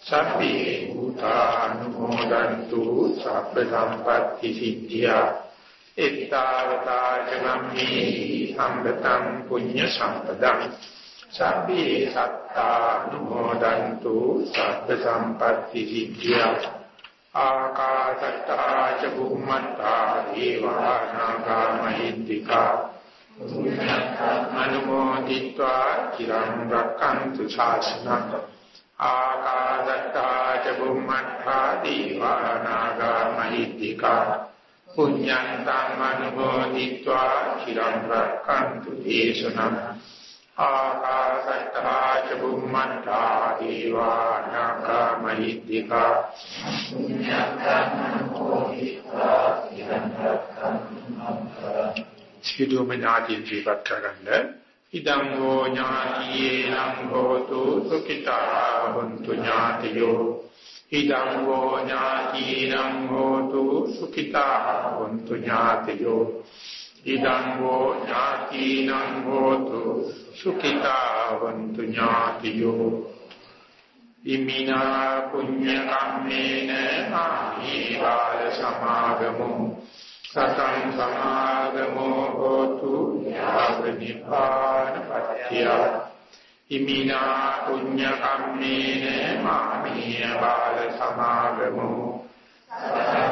සබ්බේ භූතානුමෝදන්තු සබ්බ සම්පත්‍ති සිද්ධියා. එත්තාවතාජනම්මේ සම්බතං පුඤ්ඤ සම්පදං සබ්බේ සත්තානුමෝදන්තු සබ්බ සම්පත්ති සිද්ධා ආකාශට්ටා ච බුම්මට්ටා දේවානාගා මහිද්దికා අනුමෝදිත්වා චිරං රක්칸තු ශාසනං ආකාශට්ටා ච බුම්මට්ටා දේවානාගා මහිද්దికා පුඤ්ඤන්තමනුභෝදිत्वा චිරං රක්ඛන්තු දේශනම් ආකාසත්තා ච බුම්මත්තා දේවා නාගමහිද්దికා පුඤ්ඤන්තමනුභෝදිत्वा චිරං රක්ඛන්තු සිදුමනාදී ජීවත් කරගන්න ඉදං හෝ ඥාතියේ නම් හෝතු සුඛිතා හොන්තු ඥාතියෝ ඉදං වෝ ඥාතිනම් හෝතු සුඛිතා හොන්තු ඥාතයෝ. ඉදං වෝ ඥාතිනම් හෝතු සුඛිතා හොන්තු ඥාතයෝ. ඉමිනා පුඤ්ඤ කම්මේන ආහි වාල සමාගමෝ. සතං සමාගමෝ හෝතු යාව නිපාන පත්‍යා ඉමිනා පුඤ්ඤ කම්මේන මාමීය බාල සමාගමෝ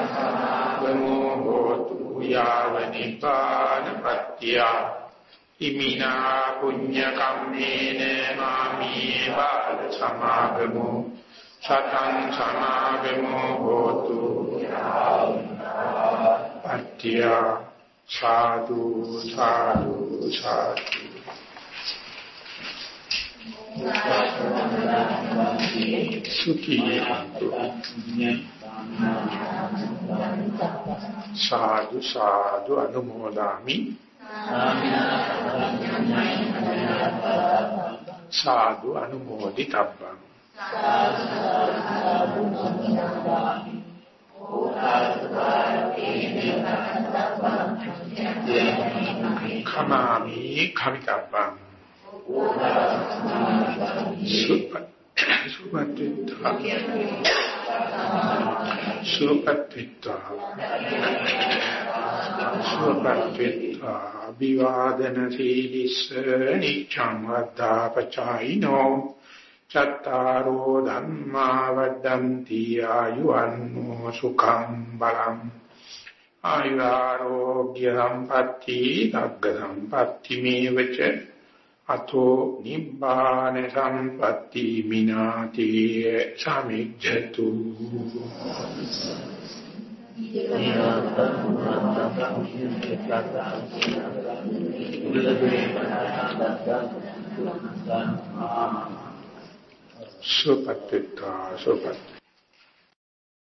සමාගමෝ හෝතු යාව නිපාන පත්‍ය ඉමිනා පුඤ්ඤ කම්මේන මාමීය බාල සමාගමෝ සතං සමාගමෝ හෝතු පත්‍ය සාදු සාදු සාදු සුඛී සාදු සාදු අනුමෝදාමි. සාදු අනුමෝදිතබ්බං. කමාමි කවිතබ්බං. සුපත්තිත්වා සුපත්තිත්වා සුපත්තිත්වා විවාදන සීලිස නිච්ඡං වද්දාපචායිනෝ චත්තාරෝ ධම්මා වද්දන්ති ආයුවන්නෝ සුඛං බලං ආයුරෝග්‍ය සම්පatti ධග්ග සම්පatti මේවච අතෝ නිබ්බාන සම්පatti මිනාති සමිජ්ජතු සුපත්ත්‍වා සුපත්